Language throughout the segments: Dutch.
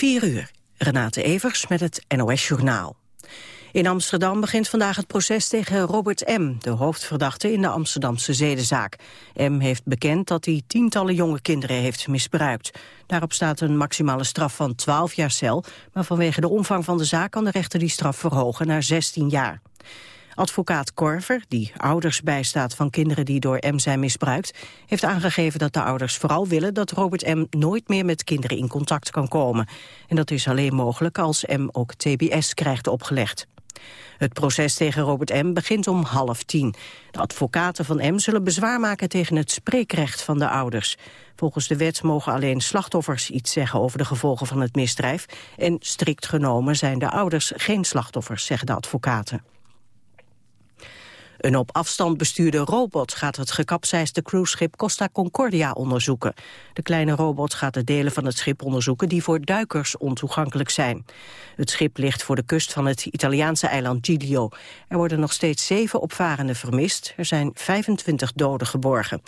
4 uur. Renate Evers met het NOS Journaal. In Amsterdam begint vandaag het proces tegen Robert M., de hoofdverdachte in de Amsterdamse zedenzaak. M. heeft bekend dat hij tientallen jonge kinderen heeft misbruikt. Daarop staat een maximale straf van 12 jaar cel, maar vanwege de omvang van de zaak kan de rechter die straf verhogen naar 16 jaar. Advocaat Korver, die ouders bijstaat van kinderen die door M zijn misbruikt, heeft aangegeven dat de ouders vooral willen dat Robert M. nooit meer met kinderen in contact kan komen. En dat is alleen mogelijk als M ook TBS krijgt opgelegd. Het proces tegen Robert M. begint om half tien. De advocaten van M. zullen bezwaar maken tegen het spreekrecht van de ouders. Volgens de wet mogen alleen slachtoffers iets zeggen over de gevolgen van het misdrijf. En strikt genomen zijn de ouders geen slachtoffers, zeggen de advocaten. Een op afstand bestuurde robot gaat het gekapseisde cruiseschip Costa Concordia onderzoeken. De kleine robot gaat de delen van het schip onderzoeken die voor duikers ontoegankelijk zijn. Het schip ligt voor de kust van het Italiaanse eiland Giglio. Er worden nog steeds zeven opvarenden vermist. Er zijn 25 doden geborgen.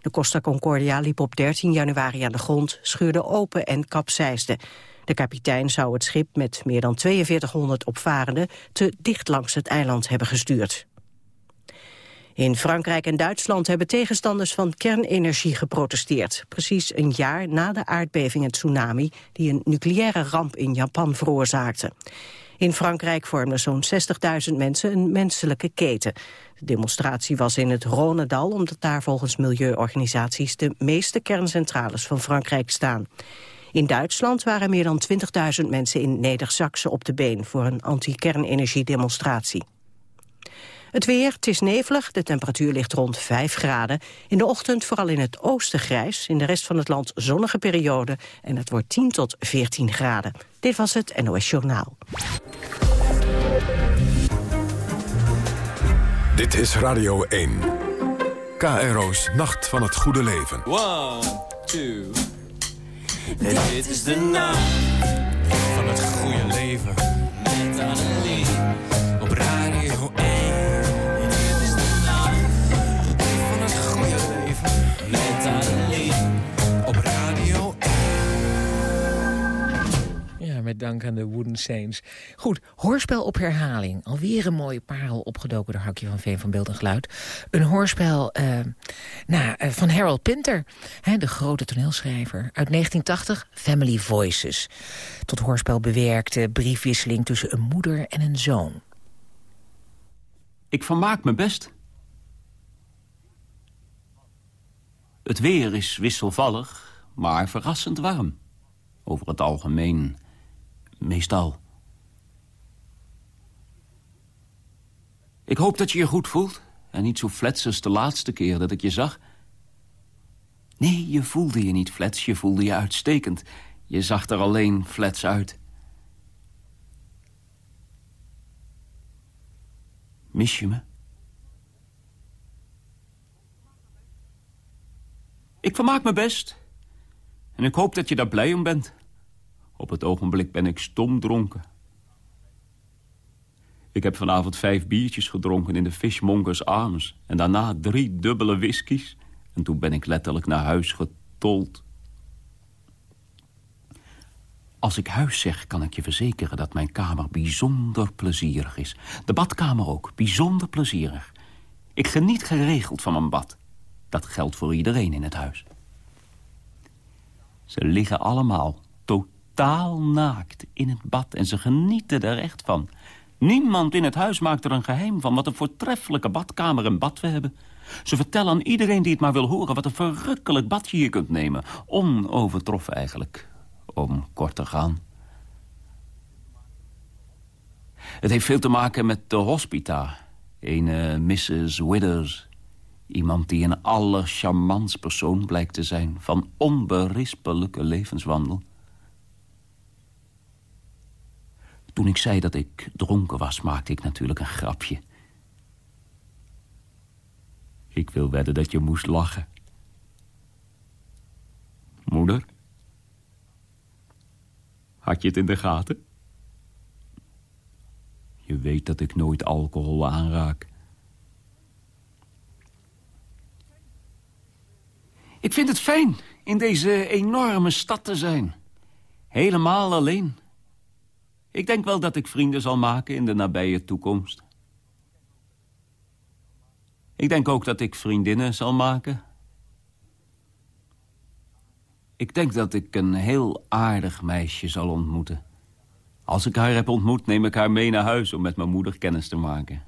De Costa Concordia liep op 13 januari aan de grond, scheurde open en kapseisde. De kapitein zou het schip met meer dan 4200 opvarenden te dicht langs het eiland hebben gestuurd. In Frankrijk en Duitsland hebben tegenstanders van kernenergie geprotesteerd. Precies een jaar na de aardbeving en tsunami die een nucleaire ramp in Japan veroorzaakte. In Frankrijk vormden zo'n 60.000 mensen een menselijke keten. De demonstratie was in het Rhônedal omdat daar volgens milieuorganisaties de meeste kerncentrales van Frankrijk staan. In Duitsland waren meer dan 20.000 mensen in Neder-Saxe op de been voor een anti-kernenergiedemonstratie. Het weer, het is nevelig, de temperatuur ligt rond 5 graden. In de ochtend vooral in het oosten grijs, in de rest van het land zonnige periode... en het wordt 10 tot 14 graden. Dit was het NOS Journaal. Dit is Radio 1. KRO's Nacht van het Goede Leven. One, two. Dit is de nacht van het goede leven. Met Annelies met dank aan de Wooden Saints. Goed, hoorspel op herhaling. Alweer een mooie parel opgedoken door Hakje van Veen van Beeld en Geluid. Een hoorspel uh, nou, uh, van Harold Pinter, hè, de grote toneelschrijver. Uit 1980, Family Voices. Tot hoorspel bewerkte briefwisseling tussen een moeder en een zoon. Ik vermaak me best. Het weer is wisselvallig, maar verrassend warm. Over het algemeen Meestal. Ik hoop dat je je goed voelt. En niet zo flats als de laatste keer dat ik je zag. Nee, je voelde je niet flats, je voelde je uitstekend. Je zag er alleen flats uit. Mis je me? Ik vermaak me best. En ik hoop dat je daar blij om bent. Op het ogenblik ben ik stom dronken. Ik heb vanavond vijf biertjes gedronken in de Fishmongers Arms... en daarna drie dubbele whiskies. En toen ben ik letterlijk naar huis getold. Als ik huis zeg, kan ik je verzekeren dat mijn kamer bijzonder plezierig is. De badkamer ook, bijzonder plezierig. Ik geniet geregeld van mijn bad. Dat geldt voor iedereen in het huis. Ze liggen allemaal totaal naakt in het bad en ze genieten er echt van. Niemand in het huis maakt er een geheim van wat een voortreffelijke badkamer en bad we hebben. Ze vertellen aan iedereen die het maar wil horen wat een verrukkelijk bad je hier kunt nemen. Onovertroffen eigenlijk, om kort te gaan. Het heeft veel te maken met de hospita. Een uh, Mrs. Withers. Iemand die een allercharmantst persoon blijkt te zijn... van onberispelijke levenswandel. Toen ik zei dat ik dronken was, maakte ik natuurlijk een grapje. Ik wil wedden dat je moest lachen. Moeder? Had je het in de gaten? Je weet dat ik nooit alcohol aanraak. Ik vind het fijn in deze enorme stad te zijn. Helemaal alleen. Ik denk wel dat ik vrienden zal maken in de nabije toekomst. Ik denk ook dat ik vriendinnen zal maken. Ik denk dat ik een heel aardig meisje zal ontmoeten. Als ik haar heb ontmoet, neem ik haar mee naar huis om met mijn moeder kennis te maken.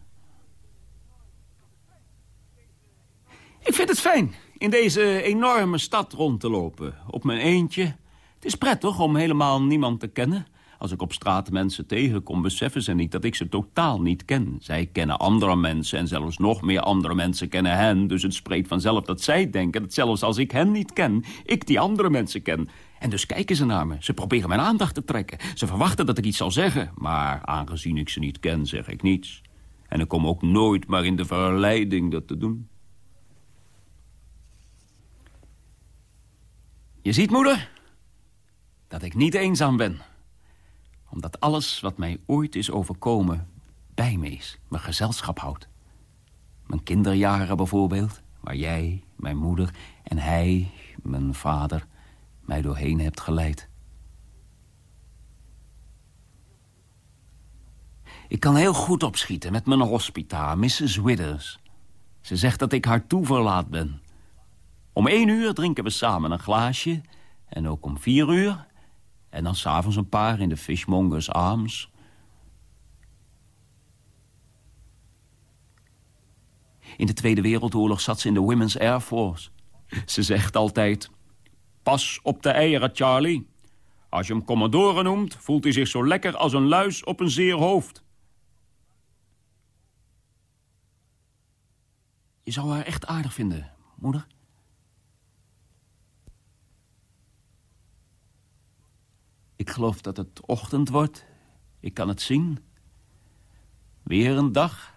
Ik vind het fijn in deze enorme stad rond te lopen, op mijn eentje. Het is prettig om helemaal niemand te kennen. Als ik op straat mensen tegenkom, beseffen ze niet dat ik ze totaal niet ken. Zij kennen andere mensen en zelfs nog meer andere mensen kennen hen. Dus het spreekt vanzelf dat zij denken dat zelfs als ik hen niet ken, ik die andere mensen ken. En dus kijken ze naar me. Ze proberen mijn aandacht te trekken. Ze verwachten dat ik iets zal zeggen. Maar aangezien ik ze niet ken, zeg ik niets. En ik kom ook nooit maar in de verleiding dat te doen. Je ziet, moeder, dat ik niet eenzaam ben. Omdat alles wat mij ooit is overkomen bij me is, mijn gezelschap houdt. Mijn kinderjaren bijvoorbeeld, waar jij, mijn moeder en hij, mijn vader, mij doorheen hebt geleid. Ik kan heel goed opschieten met mijn hospita, Mrs. Withers. Ze zegt dat ik haar toeverlaat ben. Om één uur drinken we samen een glaasje. En ook om vier uur. En dan s'avonds een paar in de Fishmongers Arms. In de Tweede Wereldoorlog zat ze in de Women's Air Force. Ze zegt altijd... Pas op de eieren, Charlie. Als je hem commodore noemt, voelt hij zich zo lekker als een luis op een zeer hoofd. Je zou haar echt aardig vinden, moeder. Ik geloof dat het ochtend wordt. Ik kan het zien. Weer een dag.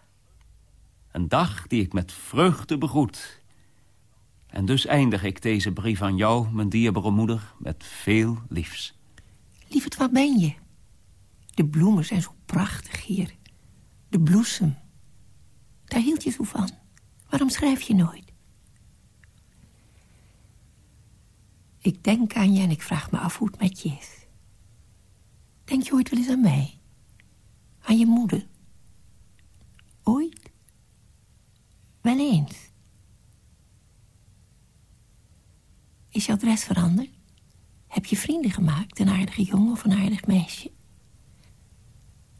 Een dag die ik met vreugde begroet. En dus eindig ik deze brief aan jou, mijn dierbare moeder, met veel liefs. Lieverd, waar ben je? De bloemen zijn zo prachtig hier. De bloesem. Daar hield je zo van. Waarom schrijf je nooit? Ik denk aan je en ik vraag me af hoe het met je is. Denk je ooit wel eens aan mij? Aan je moeder? Ooit? Wel eens. Is je adres veranderd? Heb je vrienden gemaakt, een aardige jongen of een aardig meisje?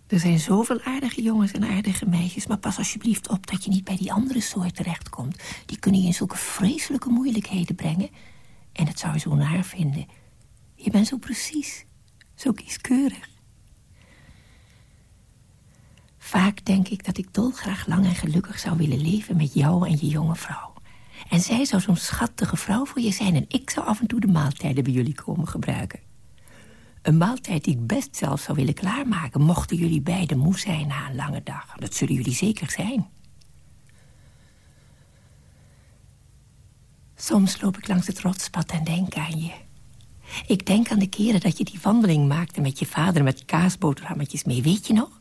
Er zijn zoveel aardige jongens en aardige meisjes... maar pas alsjeblieft op dat je niet bij die andere soort terechtkomt. Die kunnen je in zulke vreselijke moeilijkheden brengen. En het zou je zo naar vinden. Je bent zo precies. Zo kieskeurig. Vaak denk ik dat ik dolgraag lang en gelukkig zou willen leven met jou en je jonge vrouw. En zij zou zo'n schattige vrouw voor je zijn... en ik zou af en toe de maaltijden bij jullie komen gebruiken. Een maaltijd die ik best zelf zou willen klaarmaken... mochten jullie beiden moe zijn na een lange dag. Dat zullen jullie zeker zijn. Soms loop ik langs het rotspad en denk aan je... Ik denk aan de keren dat je die wandeling maakte met je vader... met kaasboterhammetjes mee, weet je nog?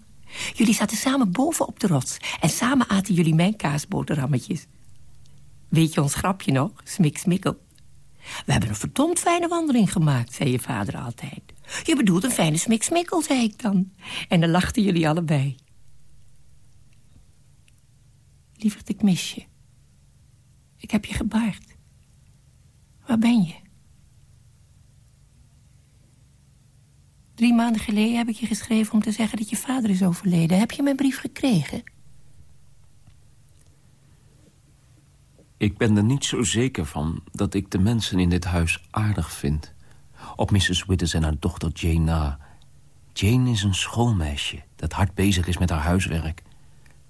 Jullie zaten samen boven op de rots... en samen aten jullie mijn kaasboterhammetjes. Weet je ons grapje nog? Smik, smikkel. We hebben een verdomd fijne wandeling gemaakt, zei je vader altijd. Je bedoelt een fijne smik, smikkel, zei ik dan. En dan lachten jullie allebei. Lieverd, ik mis je. Ik heb je gebaard. Waar ben je? Drie maanden geleden heb ik je geschreven om te zeggen dat je vader is overleden. Heb je mijn brief gekregen? Ik ben er niet zo zeker van dat ik de mensen in dit huis aardig vind. Op Mrs. Withers en haar dochter Jane na. Jane is een schoolmeisje dat hard bezig is met haar huiswerk.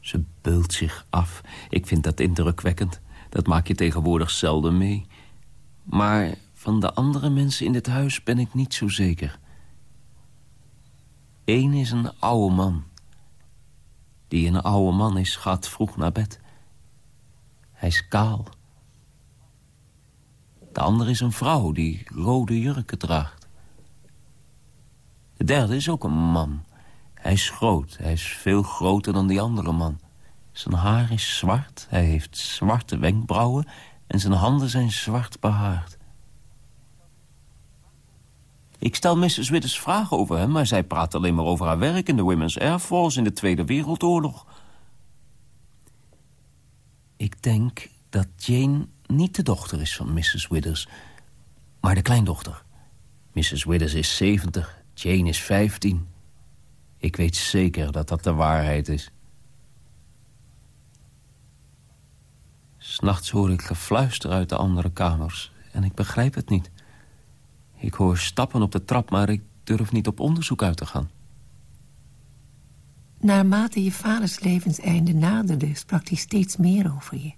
Ze beult zich af. Ik vind dat indrukwekkend. Dat maak je tegenwoordig zelden mee. Maar van de andere mensen in dit huis ben ik niet zo zeker. Eén is een oude man. Die een oude man is, gaat vroeg naar bed. Hij is kaal. De ander is een vrouw die rode jurken draagt. De derde is ook een man. Hij is groot, hij is veel groter dan die andere man. Zijn haar is zwart, hij heeft zwarte wenkbrauwen... en zijn handen zijn zwart behaard. Ik stel Mrs. Withers vragen over hem, maar zij praat alleen maar over haar werk... in de Women's Air Force in de Tweede Wereldoorlog. Ik denk dat Jane niet de dochter is van Mrs. Withers, maar de kleindochter. Mrs. Withers is 70, Jane is 15. Ik weet zeker dat dat de waarheid is. S'nachts hoor ik gefluister uit de andere kamers en ik begrijp het niet. Ik hoor stappen op de trap, maar ik durf niet op onderzoek uit te gaan. Naarmate je vaders levenseinde naderde, sprak hij steeds meer over je.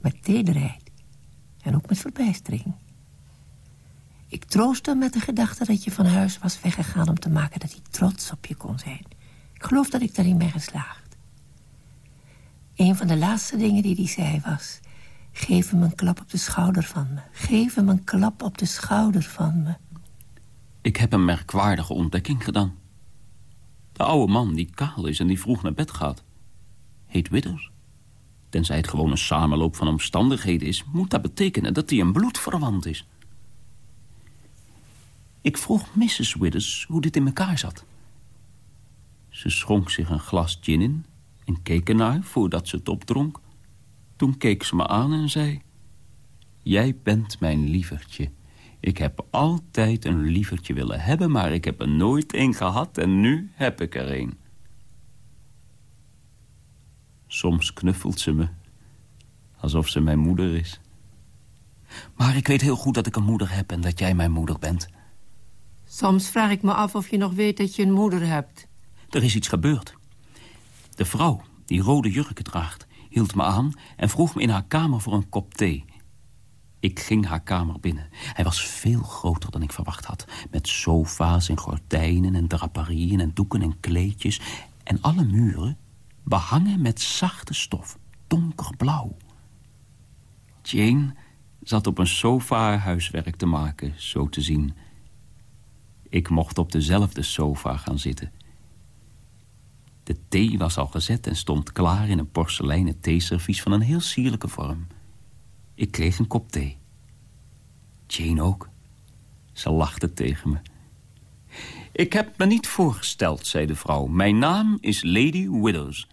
Met tederheid. En ook met verbijstering. Ik troostte hem met de gedachte dat je van huis was weggegaan... om te maken dat hij trots op je kon zijn. Ik geloof dat ik daarin ben geslaagd. Een van de laatste dingen die hij zei was... Geef hem een klap op de schouder van me. Geef hem een klap op de schouder van me. Ik heb een merkwaardige ontdekking gedaan. De oude man die kaal is en die vroeg naar bed gaat... heet Withers. Tenzij het gewoon een samenloop van omstandigheden is... moet dat betekenen dat hij een bloedverwant is. Ik vroeg Mrs. Withers hoe dit in elkaar zat. Ze schonk zich een glas gin in en keek ernaar voordat ze het opdronk. Toen keek ze me aan en zei... Jij bent mijn lievertje. Ik heb altijd een lievertje willen hebben, maar ik heb er nooit een gehad en nu heb ik er een. Soms knuffelt ze me, alsof ze mijn moeder is. Maar ik weet heel goed dat ik een moeder heb en dat jij mijn moeder bent. Soms vraag ik me af of je nog weet dat je een moeder hebt. Er is iets gebeurd. De vrouw die rode jurken draagt, hield me aan... en vroeg me in haar kamer voor een kop thee. Ik ging haar kamer binnen. Hij was veel groter dan ik verwacht had. Met sofa's en gordijnen en draperieën en doeken en kleedjes. En alle muren behangen met zachte stof, donkerblauw. Jane zat op een sofa huiswerk te maken, zo te zien. Ik mocht op dezelfde sofa gaan zitten. De thee was al gezet en stond klaar in een porseleinen theeservies van een heel sierlijke vorm. Ik kreeg een kop thee. Jane ook. Ze lachte tegen me. Ik heb me niet voorgesteld, zei de vrouw. Mijn naam is Lady Widows.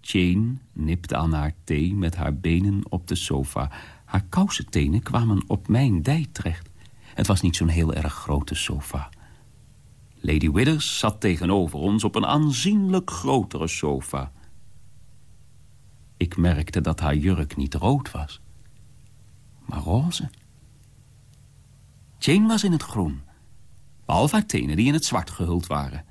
Jane nipte aan haar thee met haar benen op de sofa. Haar kousentenen kwamen op mijn dij terecht. Het was niet zo'n heel erg grote sofa. Lady Withers zat tegenover ons op een aanzienlijk grotere sofa. Ik merkte dat haar jurk niet rood was, maar roze. Jane was in het groen, behalve haar tenen die in het zwart gehuld waren.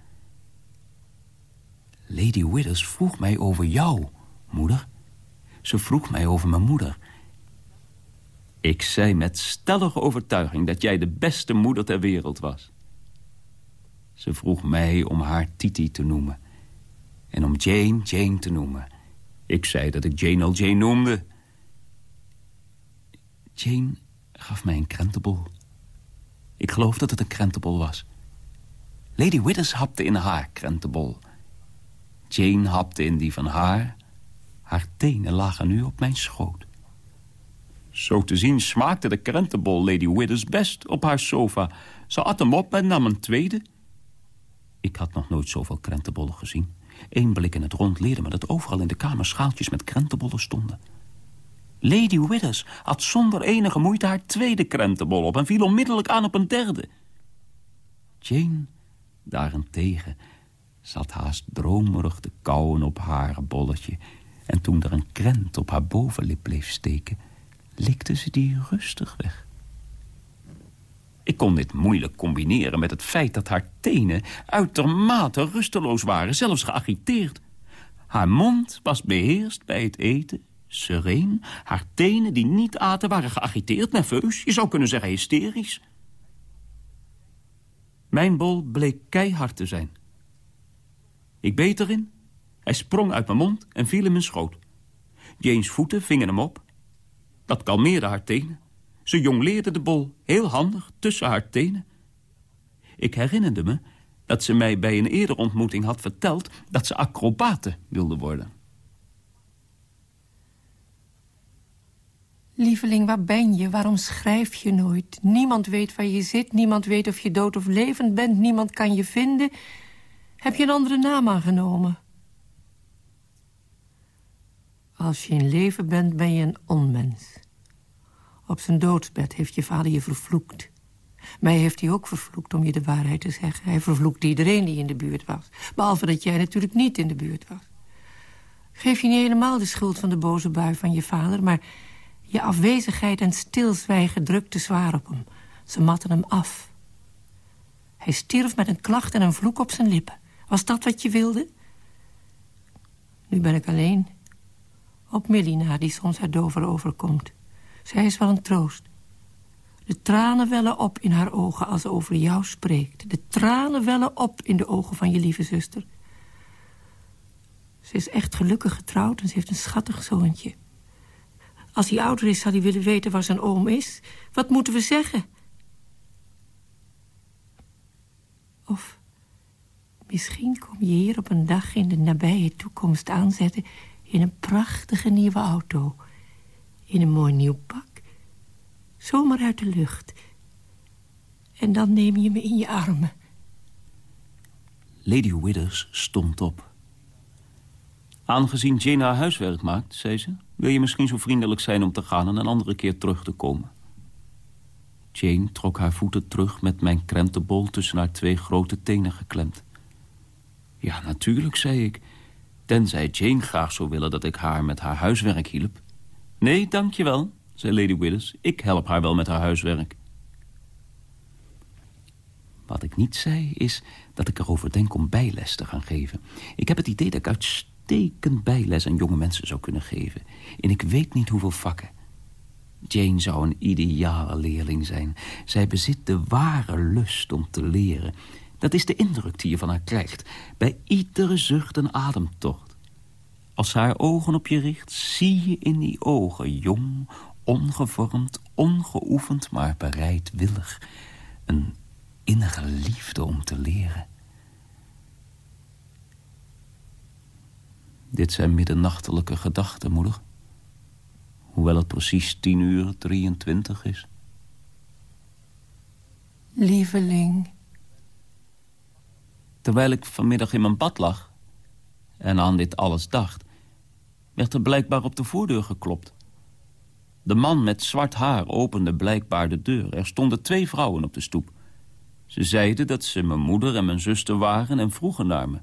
Lady Withers vroeg mij over jou, moeder. Ze vroeg mij over mijn moeder. Ik zei met stellige overtuiging dat jij de beste moeder ter wereld was. Ze vroeg mij om haar Titi te noemen. En om Jane Jane te noemen. Ik zei dat ik Jane al Jane noemde. Jane gaf mij een krentenbol. Ik geloof dat het een krentenbol was. Lady Withers hapte in haar krentenbol. Jane hapte in die van haar. Haar tenen lagen nu op mijn schoot. Zo te zien smaakte de krentenbol Lady Withers best op haar sofa. Ze at hem op en nam een tweede... Ik had nog nooit zoveel krentenbollen gezien. Eén blik in het rond leerde me dat overal in de kamer schaaltjes met krentenbollen stonden. Lady Withers had zonder enige moeite haar tweede krentenbol op... en viel onmiddellijk aan op een derde. Jane, daarentegen, zat haast dromerig te kauwen op haar bolletje... en toen er een krent op haar bovenlip bleef steken... likte ze die rustig weg. Ik kon dit moeilijk combineren met het feit dat haar tenen uitermate rusteloos waren, zelfs geagiteerd. Haar mond was beheerst bij het eten, sereen. Haar tenen die niet aten waren geagiteerd, nerveus. Je zou kunnen zeggen hysterisch. Mijn bol bleek keihard te zijn. Ik beet erin. Hij sprong uit mijn mond en viel in mijn schoot. Jane's voeten vingen hem op. Dat kalmeerde haar tenen. Ze jongleerde de bol heel handig tussen haar tenen. Ik herinnerde me dat ze mij bij een eerdere ontmoeting had verteld... dat ze acrobate wilde worden. Lieveling, waar ben je? Waarom schrijf je nooit? Niemand weet waar je zit. Niemand weet of je dood of levend bent. Niemand kan je vinden. Heb je een andere naam aangenomen? Als je in leven bent, ben je een onmens. Op zijn doodsbed heeft je vader je vervloekt. Mij heeft hij ook vervloekt, om je de waarheid te zeggen. Hij vervloekte iedereen die in de buurt was. Behalve dat jij natuurlijk niet in de buurt was. Geef je niet helemaal de schuld van de boze bui van je vader... maar je afwezigheid en stilzwijgen drukte zwaar op hem. Ze matten hem af. Hij stierf met een klacht en een vloek op zijn lippen. Was dat wat je wilde? Nu ben ik alleen. Op Melina, die soms haar dover overkomt. Zij is wel een troost. De tranen wellen op in haar ogen als ze over jou spreekt. De tranen wellen op in de ogen van je lieve zuster. Ze is echt gelukkig getrouwd en ze heeft een schattig zoontje. Als hij ouder is, zal hij willen weten waar zijn oom is. Wat moeten we zeggen? Of misschien kom je hier op een dag in de nabije toekomst aanzetten... in een prachtige nieuwe auto. In een mooi nieuw pak. Zomaar uit de lucht. En dan neem je me in je armen. Lady Withers stond op. Aangezien Jane haar huiswerk maakt, zei ze... wil je misschien zo vriendelijk zijn om te gaan en een andere keer terug te komen. Jane trok haar voeten terug met mijn krentenbol... tussen haar twee grote tenen geklemd. Ja, natuurlijk, zei ik. Tenzij Jane graag zou willen dat ik haar met haar huiswerk hielp. Nee, dankjewel, zei Lady Willis. Ik help haar wel met haar huiswerk. Wat ik niet zei, is dat ik erover denk om bijles te gaan geven. Ik heb het idee dat ik uitstekend bijles aan jonge mensen zou kunnen geven. En ik weet niet hoeveel vakken. Jane zou een ideale leerling zijn. Zij bezit de ware lust om te leren. Dat is de indruk die je van haar krijgt. Bij iedere zucht en ademtocht. Als ze haar ogen op je richt, zie je in die ogen jong, ongevormd, ongeoefend, maar bereidwillig. Een innige liefde om te leren. Dit zijn middernachtelijke gedachten, moeder. Hoewel het precies tien uur 23 is. Lieveling. Terwijl ik vanmiddag in mijn bad lag en aan dit alles dacht... werd er blijkbaar op de voordeur geklopt. De man met zwart haar opende blijkbaar de deur. Er stonden twee vrouwen op de stoep. Ze zeiden dat ze mijn moeder en mijn zuster waren en vroegen naar me.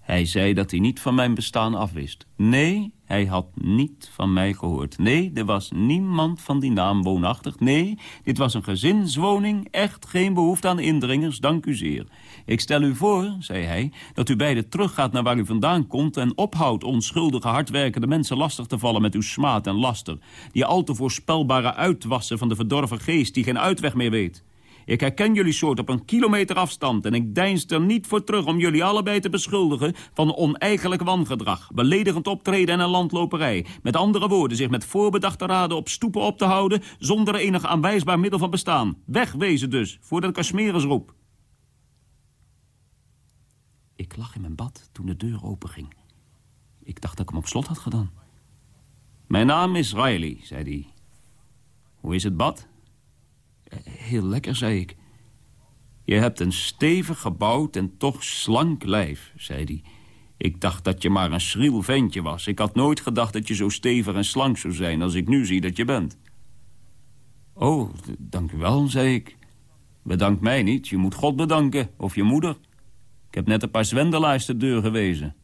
Hij zei dat hij niet van mijn bestaan afwist. Nee, hij had niet van mij gehoord. Nee, er was niemand van die naam woonachtig. Nee, dit was een gezinswoning, echt geen behoefte aan indringers, dank u zeer. Ik stel u voor, zei hij, dat u beiden teruggaat naar waar u vandaan komt... en ophoudt onschuldige, hardwerkende mensen lastig te vallen met uw smaad en laster. Die al te voorspelbare uitwassen van de verdorven geest die geen uitweg meer weet. Ik herken jullie soort op een kilometer afstand... en ik deins er niet voor terug om jullie allebei te beschuldigen... van oneigenlijk wangedrag, beledigend optreden en een landloperij. Met andere woorden, zich met voorbedachte raden op stoepen op te houden... zonder enig aanwijsbaar middel van bestaan. Wegwezen dus, voordat ik een roep. Ik lag in mijn bad toen de deur openging. Ik dacht dat ik hem op slot had gedaan. Mijn naam is Riley, zei hij. Hoe is het bad? Heel lekker, zei ik. Je hebt een stevig gebouwd en toch slank lijf, zei hij. Ik dacht dat je maar een schriel ventje was. Ik had nooit gedacht dat je zo stevig en slank zou zijn... als ik nu zie dat je bent. Oh, dank u wel, zei ik. Bedank mij niet, je moet God bedanken, of je moeder. Ik heb net een paar zwendelaars de deur gewezen.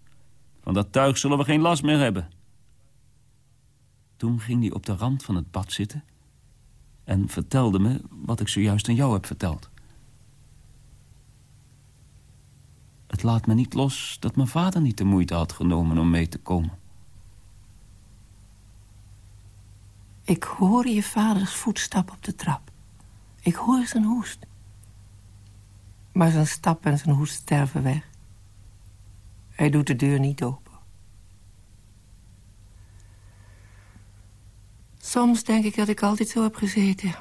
Van dat tuig zullen we geen last meer hebben. Toen ging hij op de rand van het bad zitten en vertelde me wat ik zojuist aan jou heb verteld. Het laat me niet los dat mijn vader niet de moeite had genomen om mee te komen. Ik hoor je vaders voetstap op de trap. Ik hoor zijn hoest. Maar zijn stap en zijn hoest sterven weg. Hij doet de deur niet open. Soms denk ik dat ik altijd zo heb gezeten.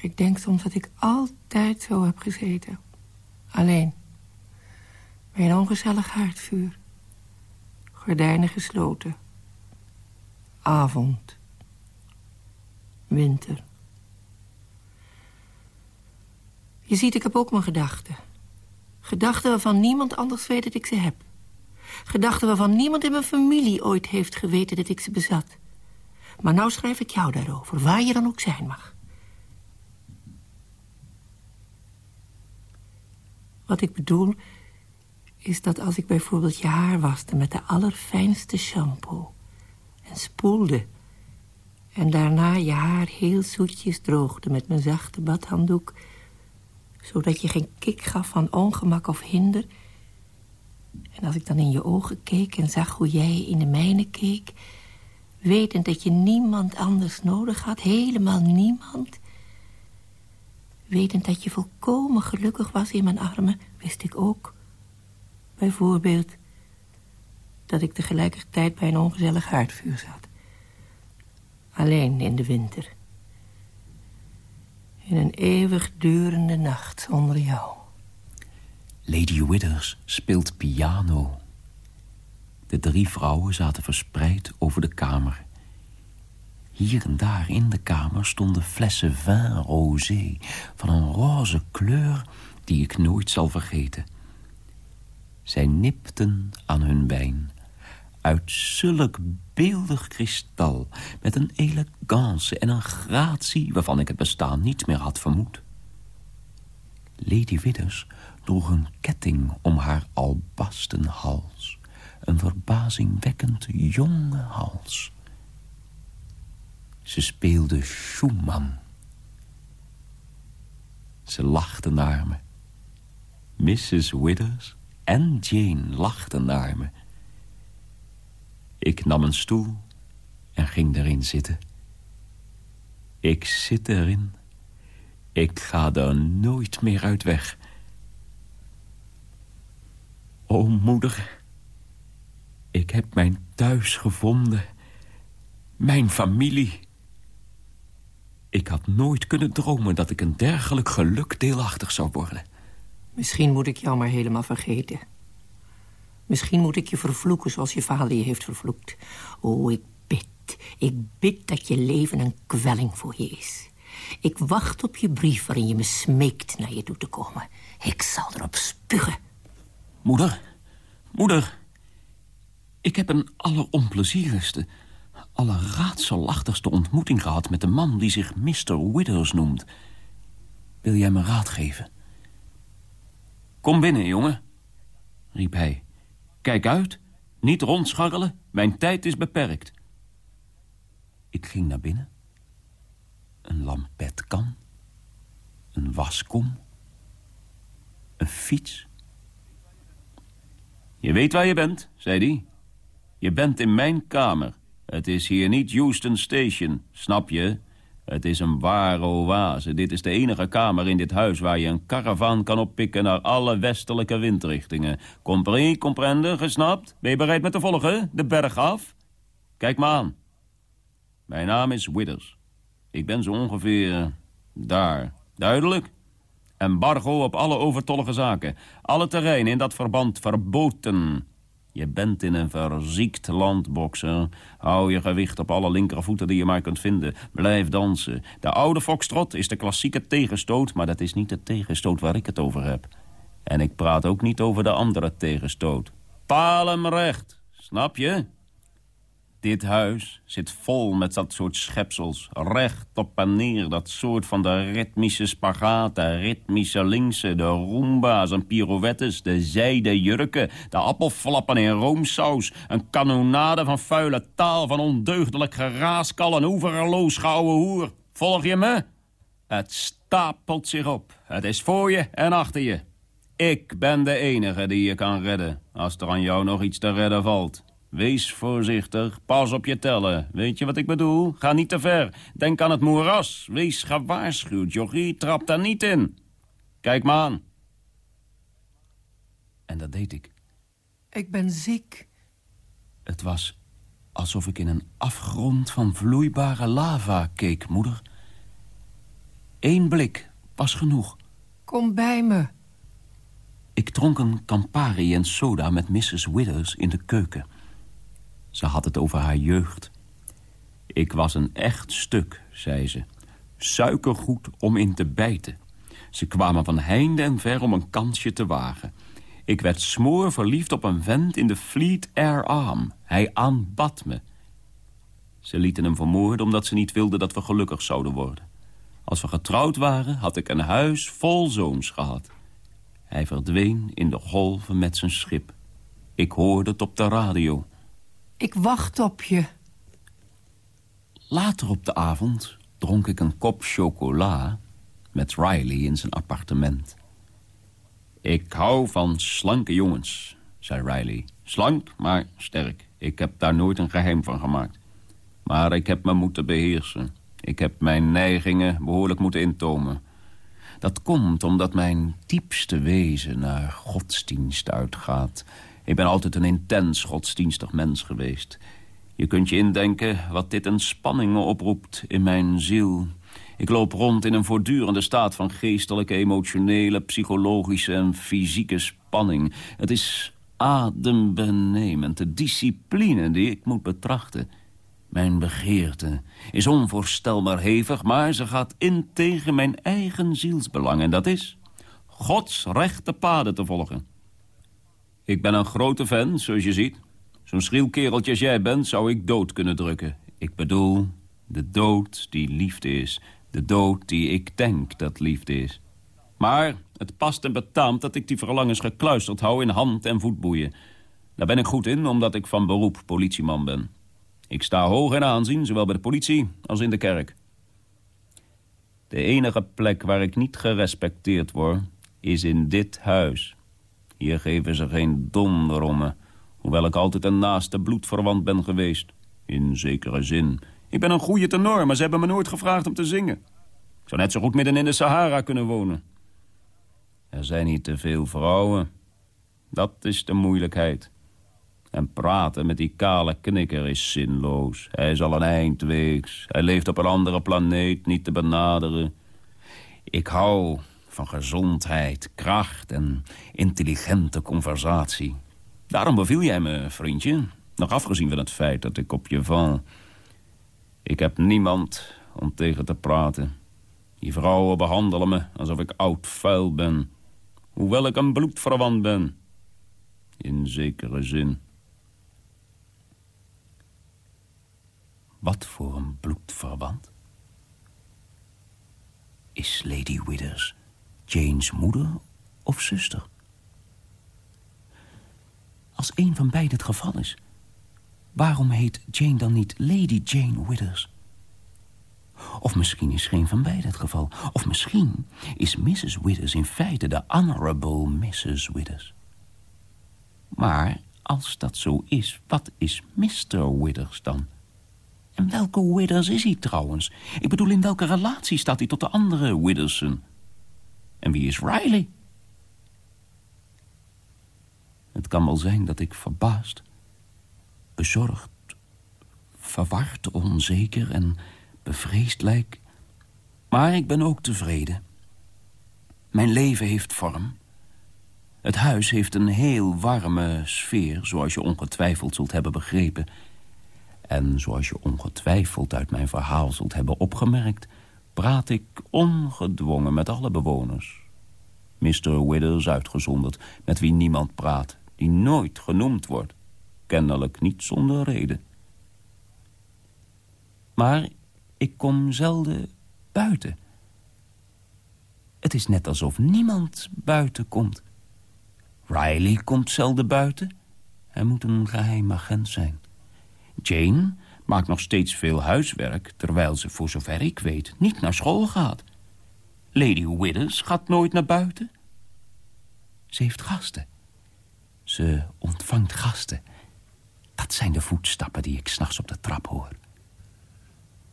Ik denk soms dat ik altijd zo heb gezeten. Alleen. Bij een ongezellig haardvuur. Gordijnen gesloten. Avond. Winter. Je ziet, ik heb ook mijn gedachten. Gedachten waarvan niemand anders weet dat ik ze heb. Gedachten waarvan niemand in mijn familie ooit heeft geweten dat ik ze bezat. Maar nou schrijf ik jou daarover, waar je dan ook zijn mag. Wat ik bedoel is dat als ik bijvoorbeeld je haar waste met de allerfijnste shampoo... en spoelde en daarna je haar heel zoetjes droogde met mijn zachte badhanddoek... zodat je geen kick gaf van ongemak of hinder... en als ik dan in je ogen keek en zag hoe jij in de mijne keek... wetend dat je niemand anders nodig had, helemaal niemand... wetend dat je volkomen gelukkig was in mijn armen, wist ik ook... bijvoorbeeld dat ik tegelijkertijd bij een ongezellig haardvuur zat. Alleen in de winter. In een eeuwigdurende nacht zonder jou. Lady Withers speelt piano. De drie vrouwen zaten verspreid over de kamer. Hier en daar in de kamer stonden flessen vin rosé... van een roze kleur die ik nooit zal vergeten. Zij nipten aan hun wijn uit zulk beeldig kristal... met een elegance en een gratie waarvan ik het bestaan niet meer had vermoed. Lady Withers droeg een ketting om haar albasten hals. Een verbazingwekkend jonge hals. Ze speelde Schumann. Ze lachte naar me. Mrs. Withers en Jane lachten naar me. Ik nam een stoel en ging erin zitten. Ik zit erin. Ik ga er nooit meer uit weg. O, moeder. Ik heb mijn thuis gevonden. Mijn familie. Ik had nooit kunnen dromen dat ik een dergelijk geluk deelachtig zou worden. Misschien moet ik jou maar helemaal vergeten. Misschien moet ik je vervloeken zoals je vader je heeft vervloekt. Oh, ik bid, ik bid dat je leven een kwelling voor je is. Ik wacht op je brief waarin je me smeekt naar je toe te komen. Ik zal erop spugen. Moeder, moeder. Ik heb een alleronplezierigste, allerraadselachtigste ontmoeting gehad... met een man die zich Mr. Withers noemt. Wil jij me raad geven? Kom binnen, jongen, riep hij. Kijk uit, niet rondscharrelen, mijn tijd is beperkt. Ik ging naar binnen. Een lampetkan. Een waskom. Een fiets. Je weet waar je bent, zei hij. Je bent in mijn kamer. Het is hier niet Houston Station, snap je? Het is een ware oase. Dit is de enige kamer in dit huis waar je een karavaan kan oppikken naar alle westelijke windrichtingen. Compris, comprende, gesnapt? Ben je bereid met te volgen? De berg af? Kijk me aan. Mijn naam is Withers. Ik ben zo ongeveer daar. Duidelijk? Embargo op alle overtollige zaken. Alle terreinen in dat verband verboten. Je bent in een verziekt land, bokser. Hou je gewicht op alle linkervoeten die je maar kunt vinden. Blijf dansen. De oude foxtrot is de klassieke tegenstoot... maar dat is niet de tegenstoot waar ik het over heb. En ik praat ook niet over de andere tegenstoot. Paal recht, snap je? Dit huis zit vol met dat soort schepsels. Recht op en neer, dat soort van de ritmische spagaten, ritmische linkse, de roomba's en pirouettes, de zijde jurken, de appelflappen in roomsaus, een kanonade van vuile taal, van ondeugdelijk geraaskal en overloos gouden hoer. Volg je me? Het stapelt zich op. Het is voor je en achter je. Ik ben de enige die je kan redden, als er aan jou nog iets te redden valt. Wees voorzichtig, pas op je tellen. Weet je wat ik bedoel? Ga niet te ver. Denk aan het moeras. Wees gewaarschuwd, jochie. Trap daar niet in. Kijk me aan. En dat deed ik. Ik ben ziek. Het was alsof ik in een afgrond van vloeibare lava keek, moeder. Eén blik was genoeg. Kom bij me. Ik dronk een Campari en soda met Mrs. Withers in de keuken. Ze had het over haar jeugd. Ik was een echt stuk, zei ze. Suikergoed om in te bijten. Ze kwamen van heinde en ver om een kansje te wagen. Ik werd smoor verliefd op een vent in de Fleet Air Arm. Hij aanbad me. Ze lieten hem vermoorden omdat ze niet wilden dat we gelukkig zouden worden. Als we getrouwd waren, had ik een huis vol zoons gehad. Hij verdween in de golven met zijn schip. Ik hoorde het op de radio. Ik wacht op je. Later op de avond dronk ik een kop chocola met Riley in zijn appartement. Ik hou van slanke jongens, zei Riley. Slank, maar sterk. Ik heb daar nooit een geheim van gemaakt. Maar ik heb me moeten beheersen. Ik heb mijn neigingen behoorlijk moeten intomen. Dat komt omdat mijn diepste wezen naar godsdienst uitgaat. Ik ben altijd een intens godsdienstig mens geweest. Je kunt je indenken wat dit een spanning oproept in mijn ziel. Ik loop rond in een voortdurende staat van geestelijke, emotionele, psychologische en fysieke spanning. Het is adembenemend, de discipline die ik moet betrachten. Mijn begeerte is onvoorstelbaar hevig, maar ze gaat in tegen mijn eigen zielsbelang. En dat is Gods rechte paden te volgen. Ik ben een grote fan, zoals je ziet. Zo'n schriel kereltje als jij bent, zou ik dood kunnen drukken. Ik bedoel, de dood die liefde is. De dood die ik denk dat liefde is. Maar het past en betaamt dat ik die verlangens gekluisterd hou in hand- en voetboeien. Daar ben ik goed in, omdat ik van beroep politieman ben. Ik sta hoog in aanzien, zowel bij de politie als in de kerk. De enige plek waar ik niet gerespecteerd word, is in dit huis. Hier geven ze geen donder om me, hoewel ik altijd een naaste bloedverwant ben geweest. In zekere zin. Ik ben een goede tenor, maar ze hebben me nooit gevraagd om te zingen. Ik zou net zo goed midden in de Sahara kunnen wonen. Er zijn niet te veel vrouwen. Dat is de moeilijkheid. En praten met die kale knikker is zinloos. Hij is al een eindweeks. Hij leeft op een andere planeet, niet te benaderen. Ik hou van gezondheid, kracht en intelligente conversatie. Daarom beviel jij me, vriendje. Nog afgezien van het feit dat ik op je val. Ik heb niemand om tegen te praten. Die vrouwen behandelen me alsof ik oud vuil ben. Hoewel ik een bloedverwant ben. In zekere zin. Wat voor een bloedverwant? Is Lady Withers Jane's moeder of zuster? Als een van beiden het geval is... waarom heet Jane dan niet Lady Jane Withers? Of misschien is geen van beiden het geval. Of misschien is Mrs. Withers in feite de Honorable Mrs. Withers. Maar als dat zo is, wat is Mr. Withers dan? En welke Withers is hij trouwens? Ik bedoel, in welke relatie staat hij tot de andere Withersen? En wie is Riley? Het kan wel zijn dat ik verbaasd, bezorgd, verward, onzeker en bevreesd lijk. Maar ik ben ook tevreden. Mijn leven heeft vorm. Het huis heeft een heel warme sfeer, zoals je ongetwijfeld zult hebben begrepen. En zoals je ongetwijfeld uit mijn verhaal zult hebben opgemerkt... praat ik ongedwongen met alle bewoners. Mr. Withers uitgezonderd, met wie niemand praat... die nooit genoemd wordt, kennelijk niet zonder reden. Maar ik kom zelden buiten. Het is net alsof niemand buiten komt. Riley komt zelden buiten. Hij moet een geheim agent zijn. Jane maakt nog steeds veel huiswerk... terwijl ze, voor zover ik weet, niet naar school gaat. Lady Withers gaat nooit naar buiten. Ze heeft gasten. Ze ontvangt gasten. Dat zijn de voetstappen die ik s'nachts op de trap hoor.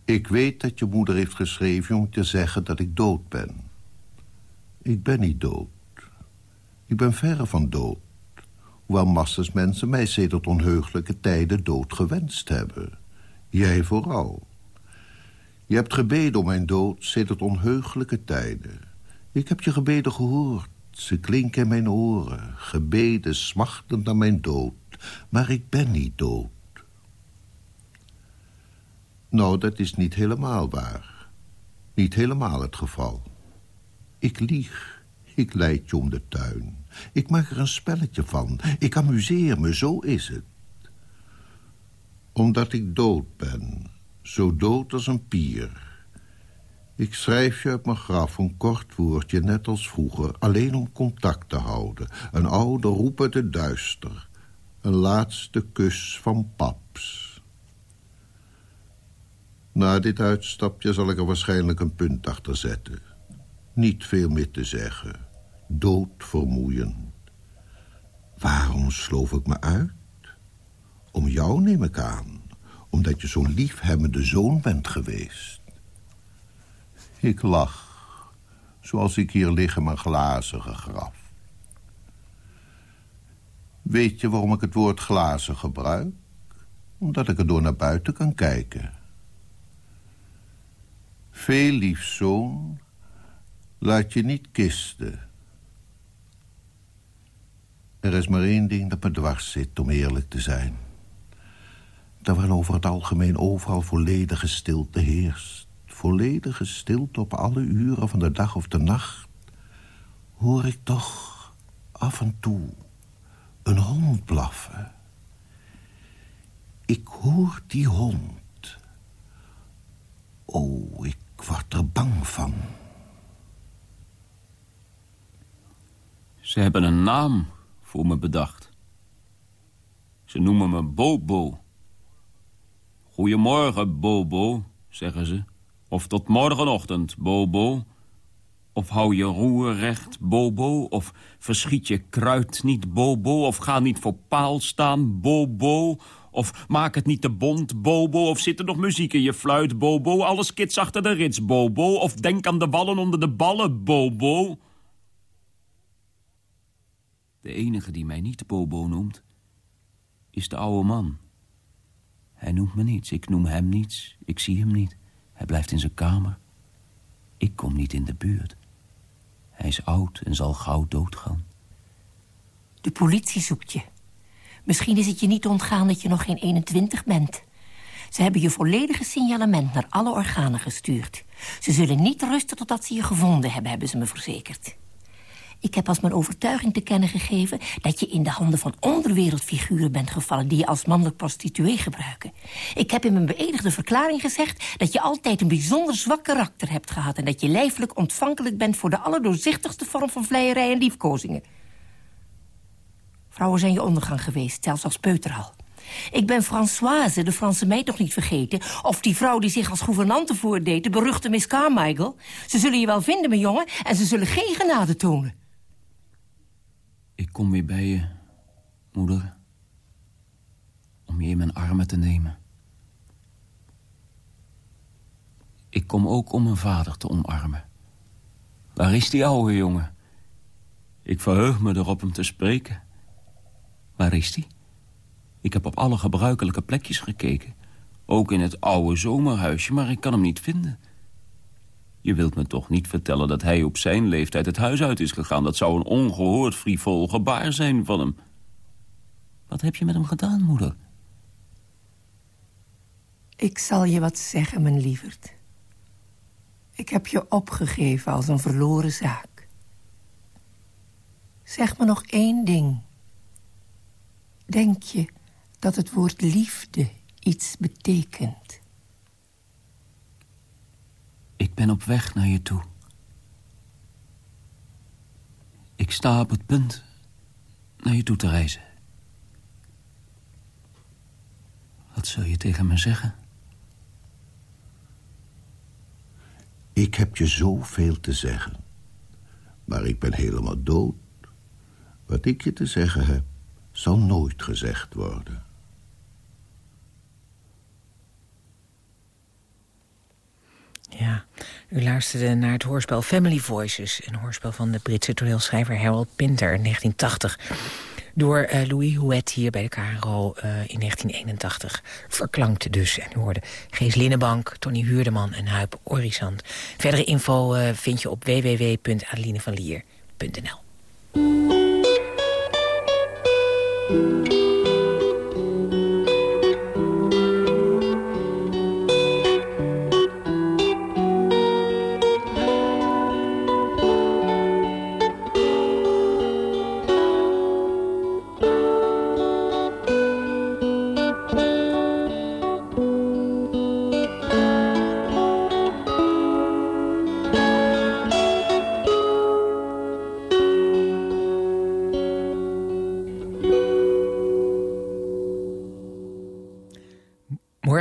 Ik weet dat je moeder heeft geschreven om te zeggen dat ik dood ben. Ik ben niet dood. Ik ben verre van dood. Hoewel massas mensen mij sedert onheugelijke tijden dood gewenst hebben. Jij vooral. Je hebt gebeden om mijn dood sedert onheugelijke tijden. Ik heb je gebeden gehoord. Ze klinken in mijn oren. Gebeden smachtend naar mijn dood. Maar ik ben niet dood. Nou, dat is niet helemaal waar. Niet helemaal het geval. Ik lieg. Ik leid je om de tuin. Ik maak er een spelletje van. Ik amuseer me, zo is het. Omdat ik dood ben. Zo dood als een pier. Ik schrijf je uit mijn graf een kort woordje, net als vroeger... alleen om contact te houden. Een oude roep uit duister. Een laatste kus van paps. Na dit uitstapje zal ik er waarschijnlijk een punt achter zetten. Niet veel meer te zeggen. Doodvermoeiend. Waarom sloof ik me uit? Om jou neem ik aan. Omdat je zo'n liefhebbende zoon bent geweest. Ik lach. Zoals ik hier lig in mijn glazige graf. Weet je waarom ik het woord glazen gebruik? Omdat ik er door naar buiten kan kijken. Veel lief zoon, laat je niet kisten. Er is maar één ding dat me dwars zit, om eerlijk te zijn. Terwijl over het algemeen overal volledige stilte heerst... volledige stilte op alle uren van de dag of de nacht... hoor ik toch af en toe een hond blaffen. Ik hoor die hond. Oh, ik word er bang van. Ze hebben een naam voor me bedacht. Ze noemen me Bobo. Goedemorgen, Bobo, zeggen ze. Of tot morgenochtend, Bobo. Of hou je roer recht, Bobo. Of verschiet je kruid niet, Bobo. Of ga niet voor paal staan, Bobo. Of maak het niet te bond, Bobo. Of zit er nog muziek in je fluit, Bobo. Alles kits achter de rits, Bobo. Of denk aan de wallen onder de ballen, Bobo. De enige die mij niet Bobo noemt, is de oude man. Hij noemt me niets, ik noem hem niets, ik zie hem niet. Hij blijft in zijn kamer. Ik kom niet in de buurt. Hij is oud en zal gauw doodgaan. De politie zoekt je. Misschien is het je niet ontgaan dat je nog geen 21 bent. Ze hebben je volledige signalement naar alle organen gestuurd. Ze zullen niet rusten totdat ze je gevonden hebben, hebben ze me verzekerd. Ik heb als mijn overtuiging te kennen gegeven... dat je in de handen van onderwereldfiguren bent gevallen... die je als mannelijk prostituee gebruiken. Ik heb in mijn beëdigde verklaring gezegd... dat je altijd een bijzonder zwak karakter hebt gehad... en dat je lijfelijk ontvankelijk bent... voor de allerdoorzichtigste vorm van vleierij en liefkozingen. Vrouwen zijn je ondergang geweest, zelfs als peuter al. Ik ben Françoise, de Franse meid nog niet vergeten. Of die vrouw die zich als gouvernante voordeed, de beruchte Miss Carmichael. Ze zullen je wel vinden, mijn jongen, en ze zullen geen genade tonen. Ik kom weer bij je, moeder. Om je in mijn armen te nemen. Ik kom ook om mijn vader te omarmen. Waar is die oude jongen? Ik verheug me erop hem te spreken. Waar is die? Ik heb op alle gebruikelijke plekjes gekeken. Ook in het oude zomerhuisje, maar ik kan hem niet vinden. Je wilt me toch niet vertellen dat hij op zijn leeftijd het huis uit is gegaan. Dat zou een ongehoord frivol gebaar zijn van hem. Wat heb je met hem gedaan, moeder? Ik zal je wat zeggen, mijn lieverd. Ik heb je opgegeven als een verloren zaak. Zeg me nog één ding. Denk je dat het woord liefde iets betekent? Ben op weg naar je toe. Ik sta op het punt naar je toe te reizen. Wat zul je tegen me zeggen? Ik heb je zoveel te zeggen. Maar ik ben helemaal dood. Wat ik je te zeggen heb, zal nooit gezegd worden. Ja, u luisterde naar het hoorspel Family Voices... een hoorspel van de Britse toneelschrijver Harold Pinter in 1980... door uh, Louis Houet hier bij de KRO uh, in 1981. Verklankt dus. En u hoorde Gees Linnenbank, Tony Huurdeman en Huip Orisand. Verdere info uh, vind je op www.adelinevanlier.nl.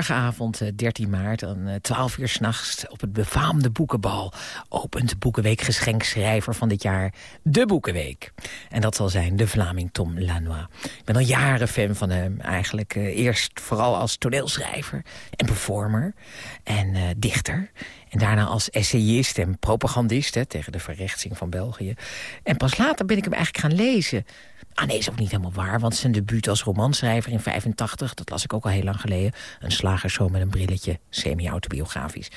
morgenavond, 13 eh, maart, om 12 eh, uur s'nachts... op het befaamde boekenbal opent de Boekenweek-geschenkschrijver van dit jaar... de Boekenweek. En dat zal zijn de Vlaming Tom Lanois. Ik ben al jaren fan van hem. Eigenlijk uh, eerst vooral als toneelschrijver en performer en dichter. En daarna als essayist en propagandist hè, tegen de verrechtsing van België. En pas later ben ik hem eigenlijk gaan lezen. Ah nee, is ook niet helemaal waar, want zijn debuut als romanschrijver in 85... dat las ik ook al heel lang geleden. Een slagerszoon met een brilletje, semi-autobiografisch.